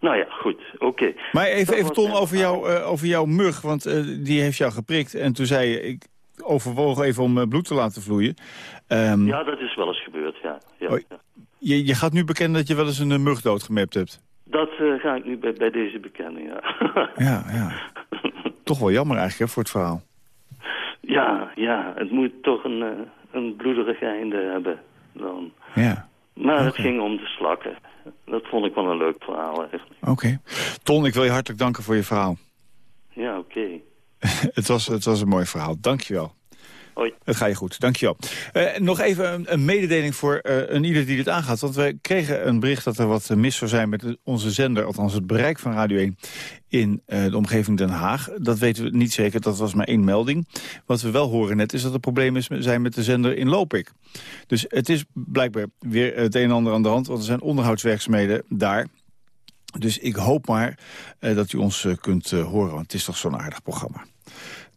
nou ja, goed, oké. Maar even, even Ton, over, jou, eh, over jouw mug. Want eh, die heeft jou geprikt. En toen zei je, ik overwoog even om eh, bloed te laten vloeien. Ehm, Ja, dat is wel eens gebeurd, ja. ja, Oei. ja. je, je gaat nu bekennen dat je wel eens een mug doodgemapt hebt. Dat ga ik nu bij, bij deze bekennen, ja. Ja, ja. Toch wel jammer eigenlijk hè, voor het verhaal. ja, ja, het moet toch een, een bloederig einde hebben dan. Ja, Maar het ging om de slakken. Dat vond ik wel een leuk verhaal, eigenlijk. oké. Ton, ik wil je hartelijk danken voor je verhaal. Ja, oké. het, was, het was een mooi verhaal. Dank je wel. Hoi. Het ga je goed, dankjewel. Eh nog even een, een mededeling voor eh, een ieder die dit aangaat. Want we kregen een bericht dat er wat mis zou zijn met onze zender... althans het bereik van Radio 1 in eh, de omgeving Den Haag. Dat weten we niet zeker, dat was maar één melding. Wat we wel horen net is dat er problemen zijn met de zender in Lopik. Dus het is blijkbaar weer het een en ander aan de hand... want er zijn onderhoudswerkzaamheden daar... Dus ik hoop maar dat u ons kunt horen, want het is toch zo'n aardig programma.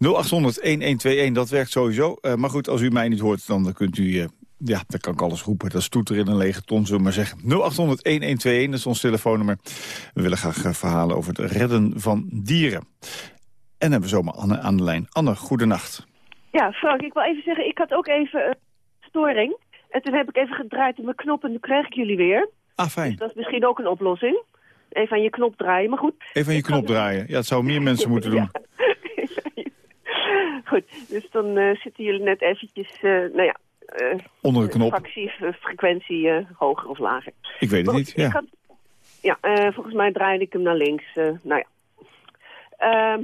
0800-1121, dat werkt sowieso. Eh, maar goed, als u mij niet hoort, dan kunt u... eh, ja, dan kan ik alles roepen. Dat is toeter in een lege ton, zullen we maar zeggen. 0800-1121, dat is ons telefoonnummer. We willen graag eh, verhalen over het redden van dieren. En hebben we zomaar Anne aan de lijn. Anne, goedenacht. Ja, Frank, ik wil even zeggen, ik had ook even een storing. En toen heb ik even gedraaid op mijn knop en nu krijg ik jullie weer. Ah, fijn. Dat is misschien ook een oplossing. Even aan je knop draaien, maar goed. Even aan je knop draaien. Ja, het zou meer mensen moeten doen. Goed, dus dan eh, zitten jullie net eventjes, eh, nou ja... eh, Onder de knop. Fractie, frequentie hoger of lager. Ik weet het niet, ja. ik had- ja, volgens mij draaide ik hem naar links. nou ja. Ehm,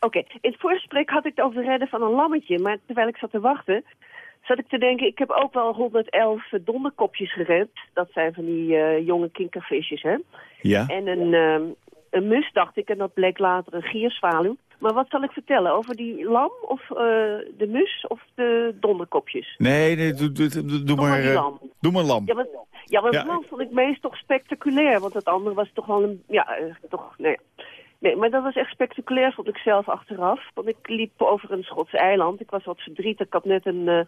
Oké, in het voorgesprek had ik het over het redden van een lammetje. Maar terwijl ik zat te wachten, zat ik te denken, ik heb ook wel 111 donderkopjes gered. Dat zijn van die jonge kinkervisjes, hè. Ja. En een, ehm, een mus, dacht ik, en dat bleek later een gierzwaluw. Maar wat zal ik vertellen? Over die lam of eh, de mus of de donderkopjes? Nee, nee, doe, doe, doe, doe maar, eh, lam. doe maar lam. Ja, maar, ja, maar Ja. lam vond ik meest toch spectaculair. Want het andere was toch wel een... Ja, eh, toch... Nee. nee, maar dat was echt spectaculair, vond ik zelf achteraf. Want ik liep over een Schotse eiland. Ik was wat verdrietig. Ik had net een, eh,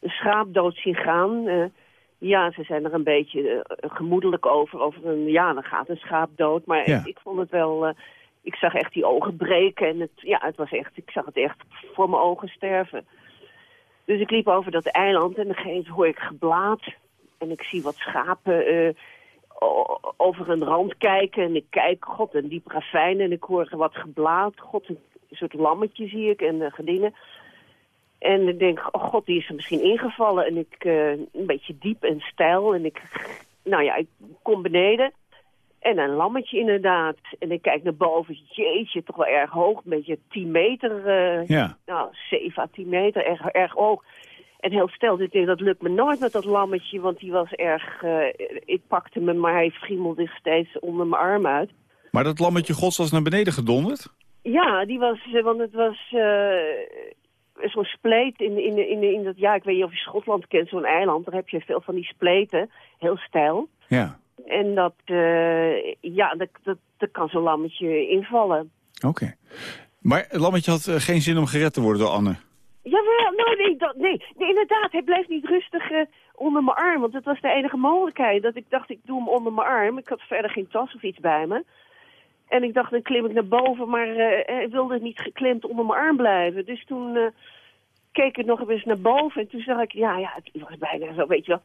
een schaap dood zien gaan. Ja, ze zijn er een beetje gemoedelijk over. Over een... Ja, dan gaat een schaap dood. Maar Ja. ik, ik vond het wel... ik zag echt die ogen breken. En het, ja, het was echt... Ik zag het echt voor mijn ogen sterven. Dus ik liep over dat eiland en dan hoor ik geblaat. En ik zie wat schapen eh, over een rand kijken. En ik kijk, god, een diep ravijn. En ik hoor wat geblaat. God, een soort lammetje zie ik en uh, dingen. En ik denk, oh god, die is er misschien ingevallen. En ik, eh, een beetje diep en stijl. En ik, nou ja, ik kom beneden. En een lammetje inderdaad. En ik kijk naar boven. Jeetje, toch wel erg hoog. Een beetje 10 meter. eh, Ja. nou, 7 à 10 meter, erg, erg hoog. En heel stel, denk, dat lukt me nooit met dat lammetje, want die was erg... eh, ik pakte me, maar hij friemelde steeds onder mijn arm uit. Maar dat lammetje gods was naar beneden gedonderd? Ja, die was, eh, want het was zo'n spleet in, in, in, in dat... Ja, ik weet niet of je Schotland kent, zo'n eiland. Daar heb je veel van die spleten, heel stijl. Ja. En dat, eh, ja, dat, dat, dat kan zo'n lammetje invallen. Oké. Maar het lammetje had eh, geen zin om gered te worden door Anne. Jawel, nou, nee, dat, nee, nee, inderdaad. Hij bleef niet rustig eh, onder mijn arm. Want dat was de enige mogelijkheid. Dat ik dacht, ik doe hem onder mijn arm. Ik had verder geen tas of iets bij me. En ik dacht, dan klim ik naar boven. Maar eh, hij wilde niet geklemd onder mijn arm blijven. Dus toen keek ik nog eens naar boven. En toen zag ik, ja, ja, het was bijna zo, weet je wel.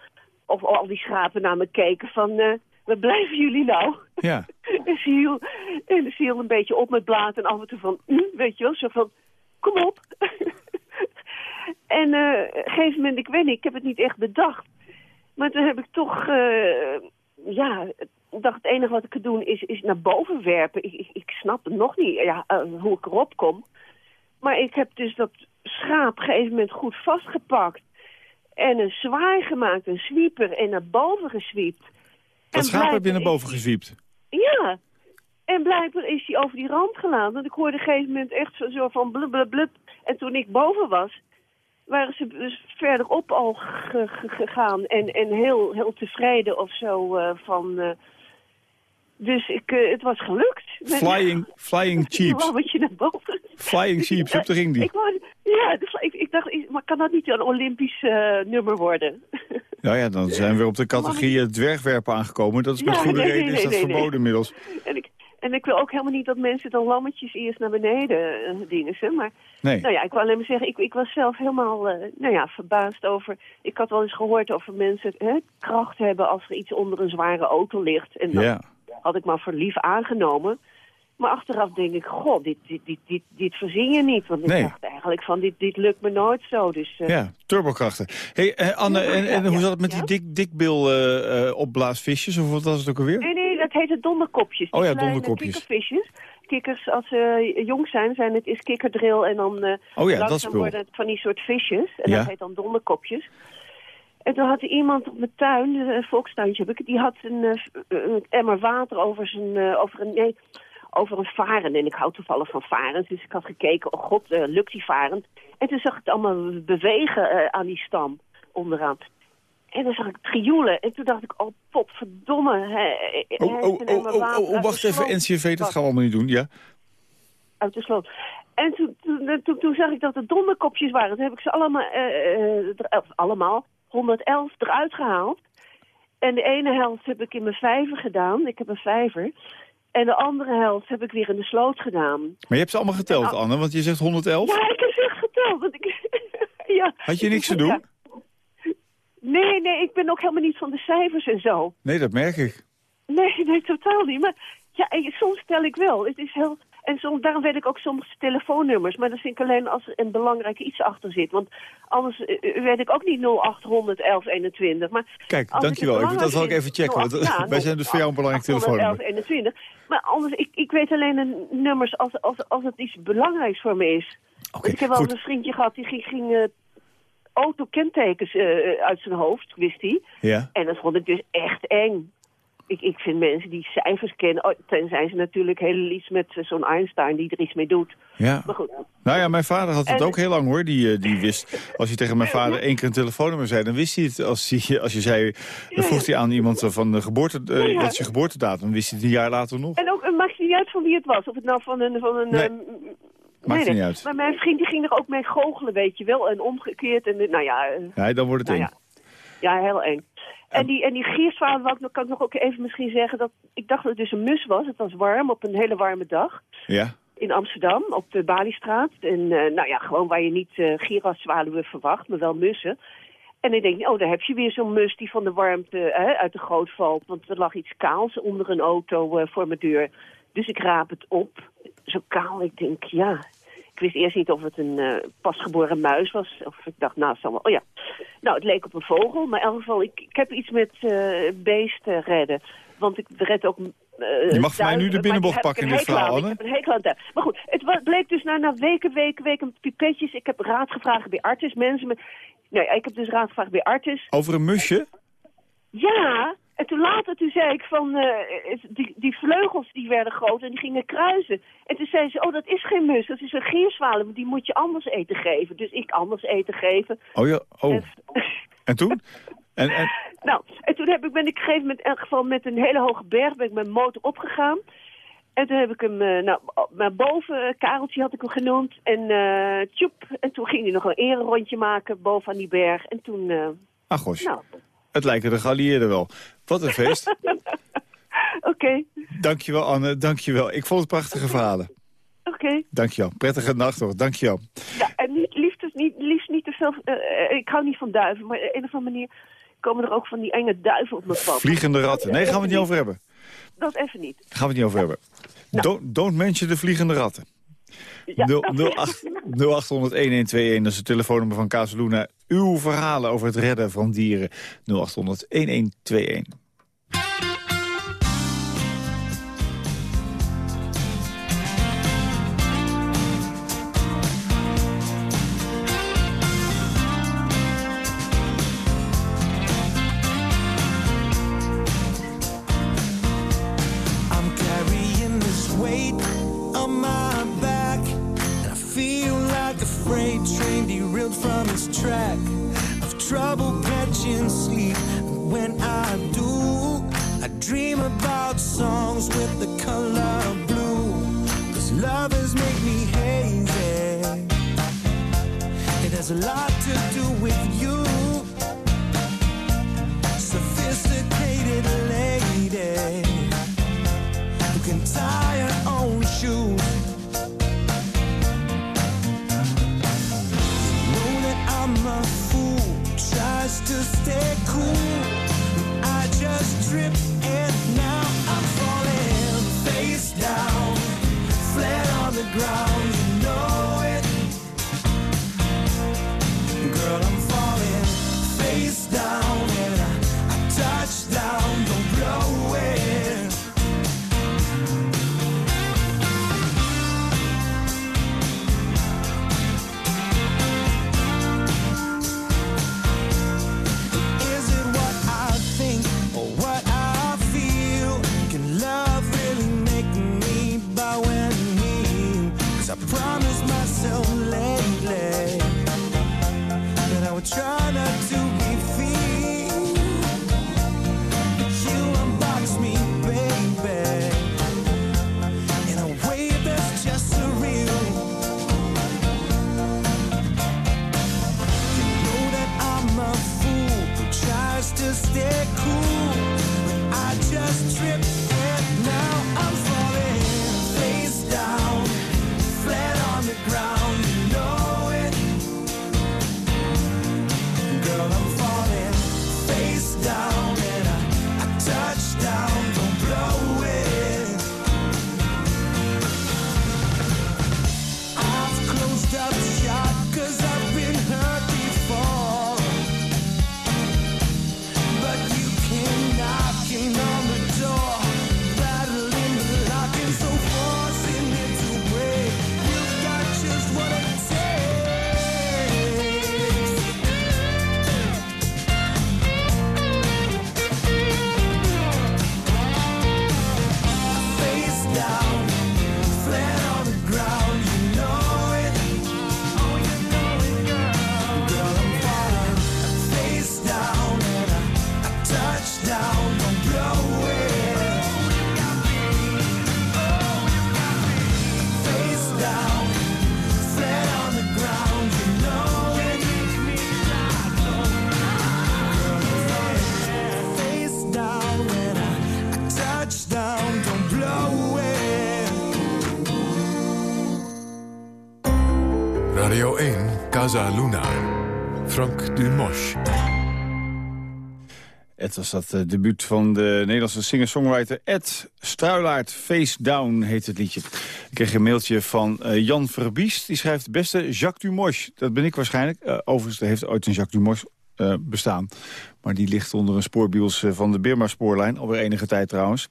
Of al die schapen naar me keken van, eh, waar blijven jullie nou? Ja. En ze hield, en ze hield een beetje op met blaad en af en toe van, "Mm," weet je wel, zo van, kom op. en eh, op een gegeven moment, ik weet niet, ik heb het niet echt bedacht. Maar toen heb ik toch, eh, ja, ik dacht het enige wat ik kan doen is, is naar boven werpen. Ik, ik, ik snap het nog niet, ja, hoe ik erop kom. Maar ik heb dus dat schaap op een gegeven moment goed vastgepakt. En een zwaai gemaakt, een sweeper, en naar boven geswiept. Dat En schaap heb je naar boven gezwiept. ja. En blijkbaar is hij over die rand gelaan. Want ik hoorde op een gegeven moment echt zo, zo van blub, blub, blub. En toen ik boven was, waren ze dus verderop al ge- ge- gegaan. En, en heel, heel tevreden of zo eh, van... eh, dus ik, eh, het was gelukt. Met- Flying, flying Een Chiefs. lammetje naar boven. Flying op de ring die. Ik ja, dus ik, ik dacht, maar kan dat niet een Olympisch eh, nummer worden? Nou ja, dan zijn we op de categorie eh, dwergwerpen aangekomen. Dat is met Ja, goede nee, nee, reden is dat verboden inmiddels. En ik, en ik wil ook helemaal niet dat mensen dan lammetjes eerst naar beneden eh, dingen. Ze. Maar Nee. nou ja, ik wil alleen maar zeggen, ik, ik was zelf helemaal nou ja, verbaasd over... Ik had wel eens gehoord over mensen hè, kracht hebben als er iets onder een zware auto ligt. En dat Ja. Had ik maar voor lief aangenomen. Maar achteraf denk ik, goh, dit, dit, dit, dit, dit verzin je niet. Want ik dacht eigenlijk van, dit, dit lukt me nooit zo. Dus, eh, Ja, turbokrachten. Hey, eh, Anne, en, en Ja, hoe zat het met ja. die dik, dikbil eh, opblaasvisjes? Of wat was het ook alweer? Nee, nee, dat heet het donderkopjes. Oh ja, donderkopjes. Kikkervisjes. Kikkers, als ze jong zijn, zijn het is kikkerdril en dan Oh ja, dat spul. worden het van die soort visjes. En Ja. dat heet dan donderkopjes. En toen had er iemand op mijn tuin, eh, een volkstuintje heb ik, die had een, eh, een emmer water over zijn, eh, over een, nee, over een varen. En ik hou toevallig van varens, dus ik had gekeken, oh god, eh, lukt die varend? En toen zag ik het allemaal bewegen eh, aan die stam onderaan. En dan zag ik trioelen. En toen dacht ik, oh potverdomme. Hij Oh, oh, oh, oh, oh, wacht even, NCV, dat gaan we allemaal niet doen, ja? uit de sloot. En toen, toen, toen, zag ik dat het donderkopjes waren. Toen heb ik ze allemaal, eh, eh, er- allemaal 111 eruit gehaald. En de ene helft heb ik in mijn vijver gedaan. Ik heb een vijver. En de andere helft heb ik weer in de sloot gedaan. Maar je hebt ze allemaal geteld. Anne, want je zegt 111. Ja, ik heb ze echt geteld. Want ik, ja. Had je niks te doen? Ja. Nee, nee, ik ben ook helemaal niet van de cijfers en zo. Nee, dat merk ik. Nee, nee, totaal niet. Maar ja, soms tel ik wel. Het is heel... En soms, daarom weet ik ook soms telefoonnummers. Maar dat vind ik alleen als er een belangrijk iets achter zit. Want anders eh, eh, weet ik ook niet 0800 1121. Maar Kijk, dankjewel. ik dat zal ik even checken, want, wij zijn dus voor jou een belangrijk 0800 telefoonnummer. 1121. Maar anders, ik, ik weet alleen de nummers als, als, als het iets belangrijks voor me is. Ik heb wel eens een vriendje gehad die ging... ging eh, autokentekens eh, uit zijn hoofd, wist hij. Ja. En dat vond ik dus echt eng. Ik, ik vind mensen die cijfers kennen, oh, tenzij ze natuurlijk heel lief met eh, zo'n Einstein die er iets mee doet. Ja. Maar goed, Nou ja, mijn vader had het En- ook heel lang hoor. Die, eh, die wist, als hij tegen mijn vader één keer een telefoonnummer zei, dan wist hij het. Als, hij, als je zei, dan vroeg hij aan iemand van de geboorte, eh, Ja, ja. is je geboortedatum, dan wist hij het een jaar later nog. En ook, het maakt niet uit van wie het was. Of het nou van een... Van een Nee, ehm, maakt niet uit. Maar mijn vriend die ging er ook mee goochelen, weet je wel. En omgekeerd. En, nou ja, Nee, dan wordt het nou eng. ja. ja, heel eng. En die, en die nog- kan ik nog ook even misschien zeggen... dat ik dacht dat het dus een mus was. Het was warm, op een hele warme dag. Ja. In Amsterdam, op de Baliestraat. En eh, nou ja, gewoon waar je niet uh, gieraszwaluwen verwacht, maar wel mussen. En ik denk, oh, daar heb je weer zo'n mus die van de warmte hè, uit de goot valt. Want er lag iets kaals onder een auto eh, voor mijn deur. Dus ik raap het op. Zo kaal, ik denk, ja... Ik wist eerst niet of het een eh, pasgeboren muis was. Of ik dacht, nou, zal wel... Oh ja. Nou, het leek op een vogel. Maar in elk geval, ik, ik heb iets met eh, beesten redden. Want ik red ook... eh, Je mag voor mij nu de binnenbocht pakken in dit verhaal. Anne. Ik heb een hekel aan duiven. Maar goed, het bleek dus na, na weken, weken, weken pipetjes. Ik heb raad gevraagd bij artis. Mensen met... Nee, ik heb dus raad gevraagd bij artis. Over een musje? Ja, en toen later toen zei ik van, eh, die, die vleugels die werden groot en die gingen kruisen. En toen zei ze, oh dat is geen mus, dat is een gierzwalen, maar die moet je anders eten geven. Dus ik anders eten geven. Oh ja, oh. En- En toen? En, en, nou, en toen heb ik, ben ik op een gegeven moment in elk geval met een hele hoge berg ben ik mijn motor opgegaan. En toen heb ik hem, eh, nou, naar boven, eh, Kareltje had ik hem genoemd. En eh tjoep, en toen ging hij nog een erenrondje maken boven aan die berg. En toen, eh, ach gosh, nou, het lijken de geallieerden wel. Wat een feest. oké, dankjewel Anne, dankjewel. Ik vond het prachtige verhalen. oké. Dankjewel. Prettige nacht hoor, dankjewel. Ja, en niet, liefst, dus niet, liefst niet te veel... eh, eh, ik hou niet van duiven, maar op een of andere manier komen er ook van die enge duiven op mijn pad. Vliegende ratten. Nee, gaan we het niet over hebben. Dat even niet. Gaan we het niet over hebben. Don't, don't mention de vliegende ratten. Ja, 08 0800 1121, dat is het telefoonnummer van Casaluna. Uw verhalen over het redden van dieren. 0800 Frank Dumosch. Het was dat uh, debuut van de Nederlandse singer-songwriter Ed Struilaert. Face Down heet het liedje. Ik kreeg een mailtje van uh, Jan Verbiest. Die schrijft, beste Jacques Dumosch. Dat ben ik waarschijnlijk. Uh, overigens heeft ooit een Jacques Dumosch bestaan. Maar die ligt onder een spoorbiels van de Birma-spoorlijn. Alweer enige tijd trouwens.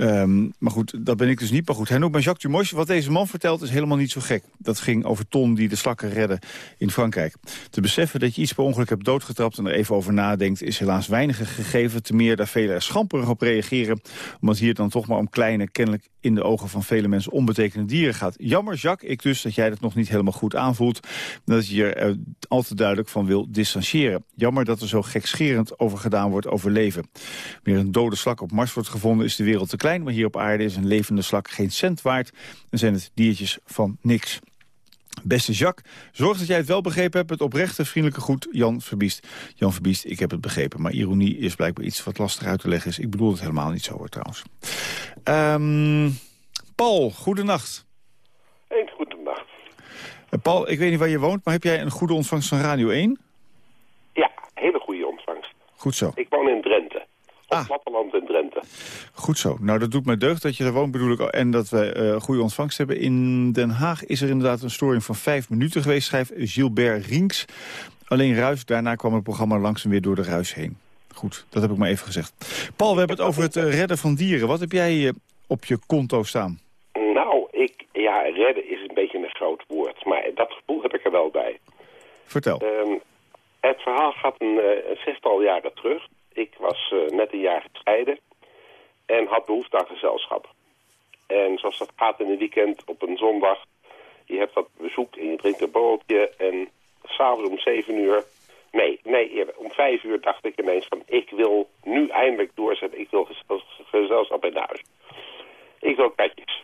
Um, maar goed, dat ben ik dus niet. Maar goed, hij noemt Jacques Dumosch. Wat deze man vertelt is helemaal niet zo gek. Dat ging over Ton die de slakken redde in Frankrijk. Te beseffen dat je iets per ongeluk hebt doodgetrapt... en er even over nadenkt, is helaas weinig gegeven. Te meer daar velen er schamperig op reageren. Omdat hier dan toch maar om kleine, kennelijk in de ogen van vele mensen onbetekende dieren gaat. Jammer, Jacques, ik dus dat jij dat nog niet helemaal goed aanvoelt. Dat je er al te duidelijk van wil distancieren. Jammer dat er zo gekscherend over gedaan wordt over leven. Wanneer een dode slak op Mars wordt gevonden is de wereld te klein. Maar hier op aarde is een levende slak geen cent waard. En zijn het diertjes van niks. Beste Jacques, zorg dat jij het wel begrepen hebt. Het oprechte, vriendelijke goed, Jan Verbiest. Jan Verbiest, ik heb het begrepen. Maar ironie is blijkbaar iets wat lastig uit te leggen is. Ik bedoel het helemaal niet zo hoor trouwens. Um, Paul, goedenacht. Een goedenacht. Uh, Paul, ik weet niet waar je woont, maar heb jij een goede ontvangst van Radio 1? Ja, hele goede ontvangst. Goed zo. Ik woon in Drenthe. Op ah. platteland in Drenthe. Goed zo. Nou, dat doet mij deugd dat je er woont, bedoel ik. En dat we uh, goede ontvangst hebben. In Den Haag is er inderdaad een storing van vijf minuten geweest, schrijft Gilbert Rinks. Alleen ruis, daarna kwam het programma langzaam weer door de ruis heen. Goed, dat heb ik maar even gezegd. Paul, we hebben het over het uh, redden van dieren. Wat heb jij uh, op je konto staan? Nou, ik, ja, redden is een beetje een groot woord. Maar dat gevoel heb ik er wel bij. Vertel. Um, het verhaal gaat een, een zestal jaren terug ik was uh, net een jaar gescheiden en had behoefte aan gezelschap. En zoals dat gaat in een weekend op een zondag, je hebt wat bezoek en je drinkt een broodje en s'avonds om zeven uur, nee, nee, om vijf uur dacht ik ineens van ik wil nu eindelijk doorzetten, ik wil gezelschap in huis. Ik wil katjes.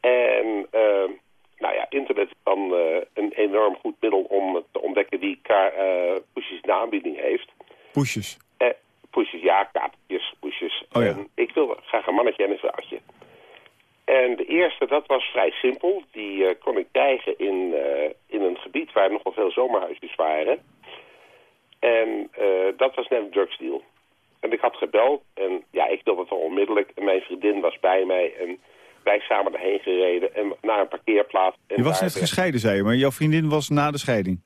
En uh, nou ja, internet is dan uh, een enorm goed middel om te ontdekken wie uh, poesjes de aanbieding heeft. Poesjes? Eh, poesjes, ja, kaartjes, poesjes. Oh, ja. En ik wilde graag een mannetje en een vrouwtje. En de eerste, dat was vrij simpel. Die uh, kon ik krijgen in, uh, in een gebied waar nog wel veel zomerhuisjes waren. En uh, dat was net een drugsdeal. En ik had gebeld en ja, ik wilde het al onmiddellijk. En mijn vriendin was bij mij en wij samen erheen gereden en naar een parkeerplaats. En je was net gescheiden, zei je, maar jouw vriendin was na de scheiding?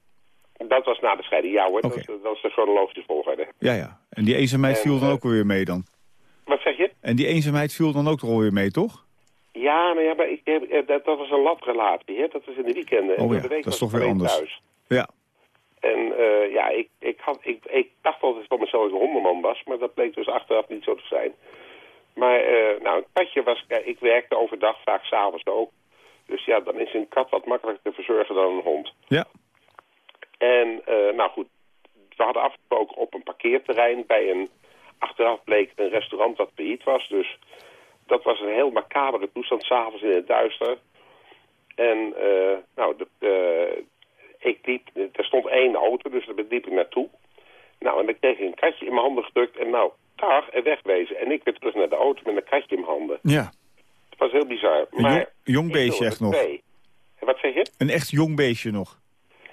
Dat was na de scheiding, ja hoor. Okay. Dat, dat was de chronologische volgorde. Ja, ja. En die eenzaamheid en, viel dan uh, ook weer mee dan? Wat zeg je? En die eenzaamheid viel dan ook alweer mee, toch? Ja, maar, ja, maar ik, dat, dat was een labrelatie, hè? Dat was in de weekenden. Oh en ja, de week dat is toch weer anders. Thuis. Ja. En uh, ja, ik, ik, had, ik, ik dacht altijd dat mezelf een hondenman was, maar dat bleek dus achteraf niet zo te zijn. Maar uh, nou, een katje was, ik werkte overdag, vaak s'avonds ook. Dus ja, dan is een kat wat makkelijker te verzorgen dan een hond. Ja. En uh, nou goed, we hadden afgesproken op een parkeerterrein bij een, achteraf bleek een restaurant dat failliet was. Dus dat was een heel macabere toestand, s'avonds in het duister. En uh, nou, de, uh, ik liep, er stond één auto, dus daar liep ik naartoe. Nou, en dan kreeg ik een katje in mijn handen gedrukt en nou, dag, en wegwezen. En ik weer terug naar de auto met een katje in mijn handen. Ja. Het was heel bizar. Een maar jong, jong beestje echt nog. Wat zeg je? Een echt jong beestje nog.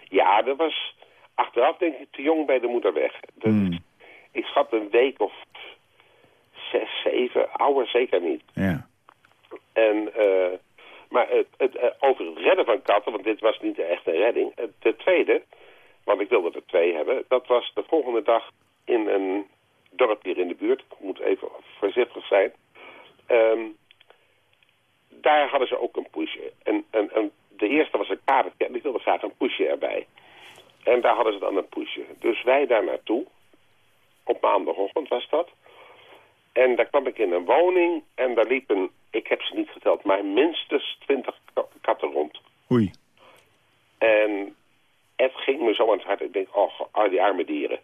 Ja, dat was achteraf denk ik te jong bij de moeder weg. Dat, Hmm. Ik schat een week of zes, zeven, ouder zeker niet. Ja. En, uh, maar het, het, uh, over het redden van katten, want dit was niet echt een redding. Uh, de tweede, want ik wilde er twee hebben, dat was de volgende dag in een dorp hier in de buurt. Ik moet even voorzichtig zijn. Um, daar hadden ze ook een poesje. En, en, en de eerste was een kadertje en ik wilde graag een poesje erbij. En daar hadden ze dan een poesje. Dus wij daar naartoe. Op maandagochtend was dat. En daar kwam ik in een woning en daar liepen, ik heb ze niet geteld, maar minstens twintig katten rond. Oei. En het ging me zo aan het hart. Ik denk, oh, oh die arme dieren.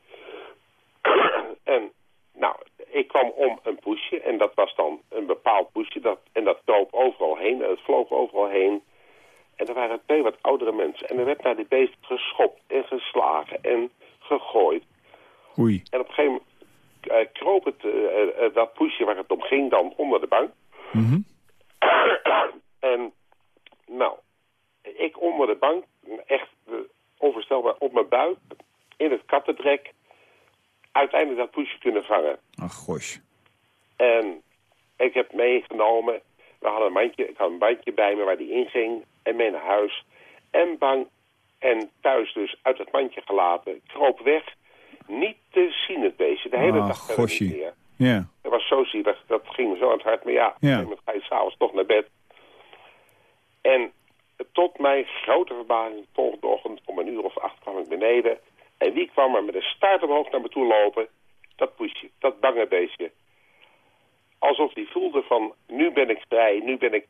en nou, ik kwam om een poesje en dat was dan een bepaald poesje. Dat, en dat kroop overal heen en het vloog overal heen. En er waren twee wat oudere mensen. En er werd naar die beest geschopt en geslagen en gegooid. Oei. En op een gegeven moment uh, kroop het, uh, uh, dat poesje waar het om ging dan onder de bank. Mm -hmm. en nou, ik onder de bank, echt onvoorstelbaar, op mijn buik, in het kattendrek, uiteindelijk dat poesje kunnen vangen. Ach, gosh. En ik heb meegenomen, we hadden een mandje, ik had een bandje bij me waar die inging en mee naar huis. En bang en thuis dus uit het mandje gelaten. Kroop weg, niet te zien het beestje, de hele Ah, dag verder niet meer. Ja. Dat was zo zielig, dat ging me zo aan het hart. Maar ja, gegeven moment ga je s'avonds toch naar bed. En tot mijn grote verbazing, de volgende ochtend om een uur of acht kwam ik beneden. En wie kwam er met een staart omhoog naar me toe lopen? Dat poesje, dat bange beestje. Alsof hij voelde van, nu ben ik vrij, nu ben ik,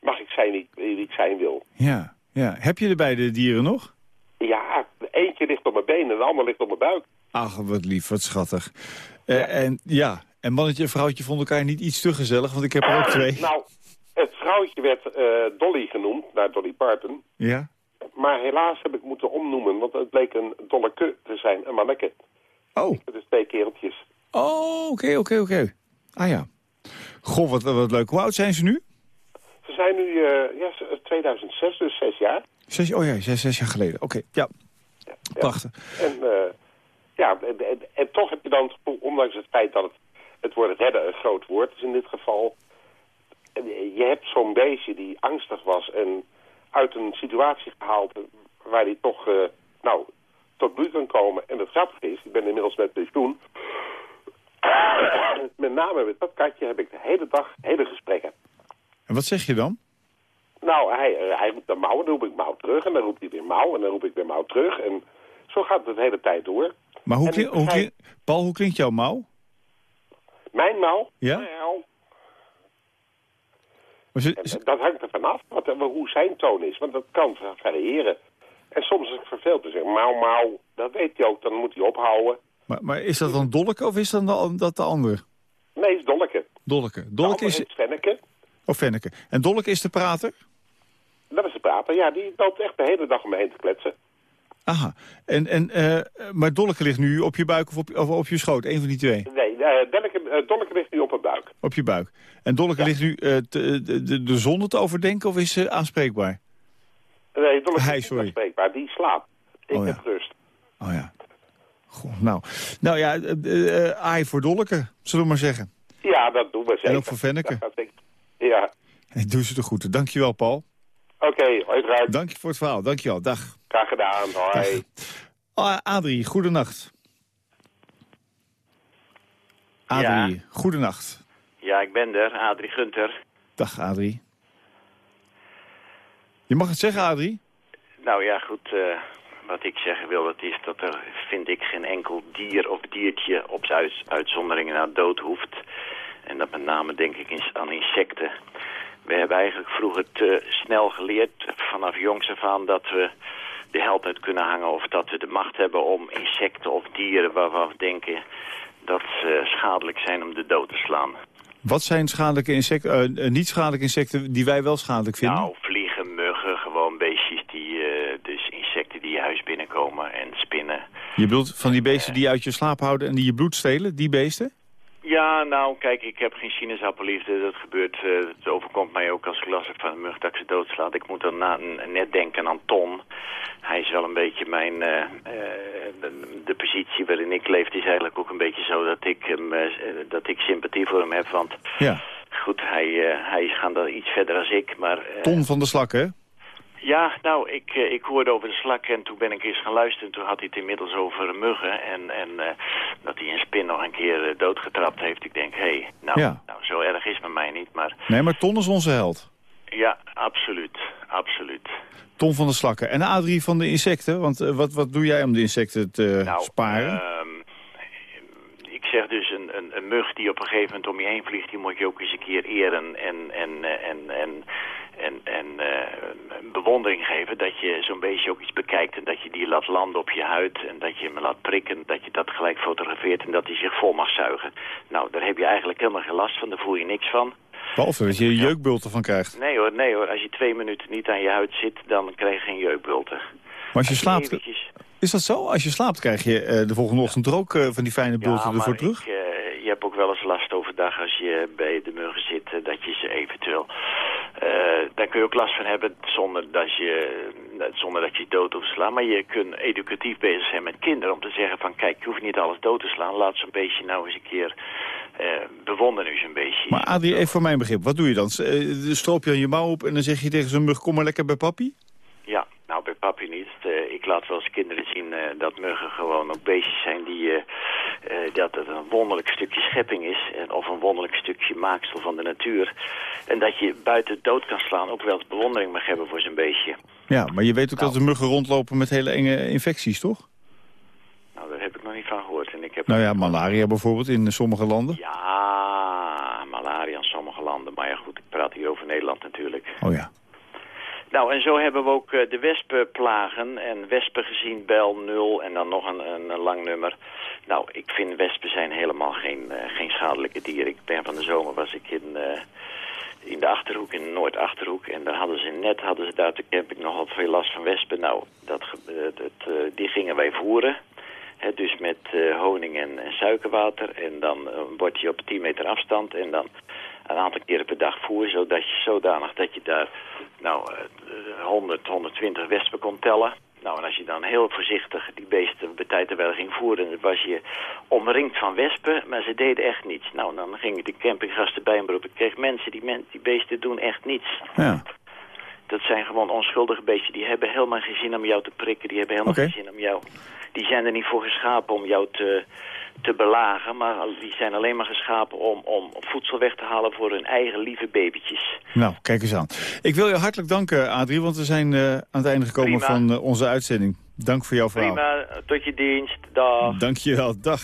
mag ik zijn wie wie ik zijn wil. Ja, ja. Heb je de beide dieren nog? Ja, eentje ligt op mijn been en de ander ligt op mijn buik. Ach, wat lief, wat schattig. Eh, En ja, en mannetje en vrouwtje vonden elkaar niet iets te gezellig, want ik heb er ook twee. Nou, het vrouwtje werd eh, Dolly genoemd, naar Dolly Parton. Ja? Maar helaas heb ik moeten omnoemen, want het bleek een dolleke te zijn, een manneke. Oh. Dus twee kereltjes. Oh, oké, oké, oké. Ah ja. Goh, wat, wat leuk. Hoe oud zijn ze nu? Ze zijn nu, eh, ja, ze- 2006, dus zes jaar. Zes, oh ja, zes, zes jaar geleden. Oké, ja. Prachtig. En eh, ja, en, en, en toch heb je dan het gevoel, ondanks het feit dat het, het woord redden een groot woord is in dit geval. Je hebt zo'n beestje die angstig was en uit een situatie gehaald waar hij toch, eh, nou, tot bloei kan komen. En het grappige is, ik ben inmiddels met pensioen. Met name met dat katje heb ik de hele dag hele gesprekken. En wat zeg je dan? Nou, hij, eh, hij roept dan mouw, en dan roep ik mouw terug. En dan roept hij weer mouw, en dan roep ik weer mouw terug. En zo gaat het de hele tijd door. Maar hoe, En klin- ik hoe Paul, hoe klinkt jouw mouw? Mijn mouw? Ja? Nou, en dat hangt er vanaf wat, hoe zijn toon is. Want dat kan variëren. En soms is het verveeld te zeggen, mouw, mouw. Dat weet hij ook, dan moet hij ophouden. Maar, maar is dat dan Dolleke of is dat, de- dat de ander? Nee, het is Dolleke. Dolleke. Dolleke is... heet Svenneke. Of Venneke. En Dolleke is de prater? Dat is de prater. Ja, die loopt echt de hele dag om me heen te kletsen. Aha. En, en, eh, maar Dolleke ligt nu op je buik of op, of op je schoot? Een van die twee. Nee, uh, ligt nu op mijn buik. Op je buik. En Dolleke ligt nu te- de, de, de zonde te overdenken of is ze aanspreekbaar? Nee, Dolleke Hij, is niet aanspreekbaar. Die slaapt. Ik Oh, ja. heb rust. Oh ja. Goh, nou. nou ja, eh, eh, aai voor Dolleke, zullen we maar zeggen. Ja, dat doen we zeker. En ook voor Venneke. Ja, Hey, doe ze de groeten. Dankjewel, Paul. oké. uiteraard. Dank je voor het verhaal. Dankjewel. Dag. Graag gedaan. Hoi. Ah, Adrie, goedenacht. Adrie, Ja. goedenacht. Ja, ik ben er, Adrie Gunter. Dag, Adrie. Je mag het zeggen, Adrie. Nou ja, goed, eh, wat ik zeggen wil, dat is dat er, vind ik, geen enkel dier of diertje op zijn uit, uitzonderingen naar dood hoeft. En dat met name denk ik aan insecten. We hebben eigenlijk vroeger te snel geleerd, vanaf jongs af aan, dat we de held uit kunnen hangen. Of dat we de macht hebben om insecten of dieren waarvan we denken dat ze schadelijk zijn om de dood te slaan. Wat zijn schadelijke insecten, eh, eh, niet schadelijke insecten die wij wel schadelijk vinden? Nou, vliegen, muggen, gewoon beestjes die, eh, dus insecten die je huis binnenkomen en spinnen. Je bedoelt van die beesten die je uit je slaap houden en die je bloed stelen, die beesten? Ja, nou, kijk, ik heb geen sinaasappelliefde. Dat gebeurt, eh, het overkomt mij ook als ik last heb van een mug dat ik ze doodslaat. Ik moet dan na, net denken aan Ton. Hij is wel een beetje mijn, eh, eh, de, de positie waarin ik leef, is eigenlijk ook een beetje zo dat ik, hem, eh, dat ik sympathie voor hem heb. Want Ja. goed, hij, eh, hij is gaan daar iets verder als ik, maar... eh, Ton van de slak, hè? Ja, nou, ik, eh, ik hoorde over de slak en toen ben ik eens gaan luisteren. Toen had hij het inmiddels over muggen en, en eh, dat hij een spin nog een keer eh, doodgetrapt heeft. Ik denk, hé, hey, nou, Ja. nou, zo erg is het met mij niet. Maar Nee, maar Ton is onze held. ja, absoluut, absoluut. Ton van de slakken. En Adrie van de insecten, want wat, wat doe jij om de insecten te Nou, sparen? ehm, ik zeg dus, een, een, een mug die op een gegeven moment om je heen vliegt... die moet je ook eens een keer eren en, en, en, en, en, en eh, bewondering geven... dat je zo'n beestje ook iets bekijkt en dat je die laat landen op je huid... en dat je hem laat prikken, dat je dat gelijk fotografeert... en dat hij zich vol mag zuigen. Nou, daar heb je eigenlijk helemaal geen last van, daar voel je niks van... Behalve dat je jeukbulten van krijgt. Nee hoor, nee hoor. Als je twee minuten niet aan je huid zit, dan krijg je geen jeukbulten. Maar als je slaapt, is dat zo? Als je slaapt krijg je eh, de volgende ochtend er ook eh, van die fijne bulten maar ervoor terug? Ik, je hebt ook wel eens last overdag als je bij de muggen zit, dat je ze eventueel... eh daar kun je ook last van hebben zonder dat je dat- zonder dat je dood hoeft te slaan. Maar je kunt educatief bezig zijn met kinderen om te zeggen van... kijk, je hoeft niet alles dood te slaan. Laat zo'n beestje nou eens een keer eh bewonder nu zo'n beestje. Maar Adrie, even voor mijn begrip, wat doe je dan? Eh, stroop je dan je mouw op en dan zeg je tegen zo'n mug... kom maar lekker bij papi? Ja, nou bij papi niet. Eh, ik laat wel eens kinderen zien eh, dat muggen gewoon ook beestjes zijn die... eh, eh, dat het een wonderlijk stukje schepping is. En, of een wonderlijk stukje maaksel van de natuur. En dat je buiten dood kan slaan ook wel eens bewondering mag hebben voor zo'n beestje. Ja, maar je weet ook dat er muggen rondlopen met hele enge infecties, toch? Nou, daar heb ik nog niet van gehoord. En ik heb Nou ja, malaria bijvoorbeeld in sommige landen. Ja, malaria in sommige landen. Maar ja goed, ik praat hier over Nederland natuurlijk. Oh ja. Nou, en zo hebben we ook eh, de wespenplagen en wespen gezien, bel 0 en dan nog een, een, lang nummer. Nou, ik vind wespen zijn helemaal geen, eh, geen schadelijke dieren. Ik ben van de zomer was ik in, eh, in de Achterhoek, in de Noord-Achterhoek. En daar hadden ze net, hadden ze daar de camping nogal veel last van wespen. Nou, dat, dat, die gingen wij voeren. Dus met honing en, en suikerwater. En dan een bordje op 10 meter afstand. En dan een aantal keren per dag voeren. Zodat je zodanig dat je daar nou, eh, 100, 120 wespen kon tellen. Nou, en als je dan heel voorzichtig die beesten bij tijd terwijl ging voeren... dan was je omringd van wespen, maar ze deden echt niets. Nou, dan gingen de campinggasten bij een beroep. Ik kreeg mensen, die, men, die beesten doen echt niets. Ja. Dat zijn gewoon onschuldige beesten. Die hebben helemaal geen zin om jou te prikken. Die hebben helemaal geen zin om jou... Die zijn er niet voor geschapen om jou te, te belagen. Maar die zijn alleen maar geschapen om, om voedsel weg te halen voor hun eigen lieve babytjes. Nou, kijk eens aan. Ik wil je hartelijk danken, Adrie, want we zijn eh, aan het einde gekomen Prima. van eh, onze uitzending. Dank voor jouw verhaal. Prima, tot je dienst. Dag. Dank je wel. Dag.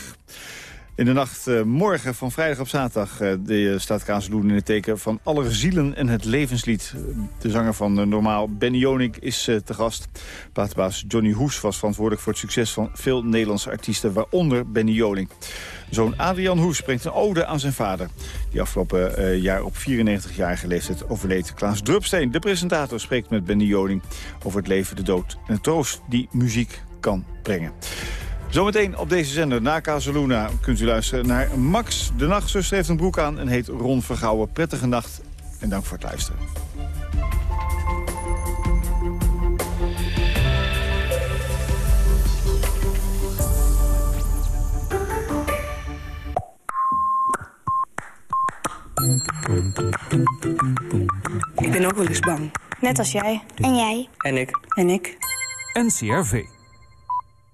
In de nacht eh, morgen van vrijdag op zaterdag eh, de, eh, staat in het teken van alle zielen en het levenslied. De zanger van Normaal, Benny Jonik, is te gast. Platenbaas Johnny Hoes was verantwoordelijk voor het succes van veel Nederlandse artiesten, waaronder Benny Jonik. Zoon Adrian Hoes brengt een ode aan zijn vader. Die afgelopen jaar op 94-jarige leeftijd overleed. Klaas Drupsteen, de presentator, spreekt met Benny Joning over het leven, de dood en de troost die muziek kan brengen. Zometeen op deze zender, na Casaluna, kunt u luisteren naar Max. De nachtzuster heeft een broek aan en heet Ron Vergouwen. Prettige nacht en dank voor het luisteren. Ik ben ook wel eens bang. Net als jij. En jij. En ik. En ik. NCRV.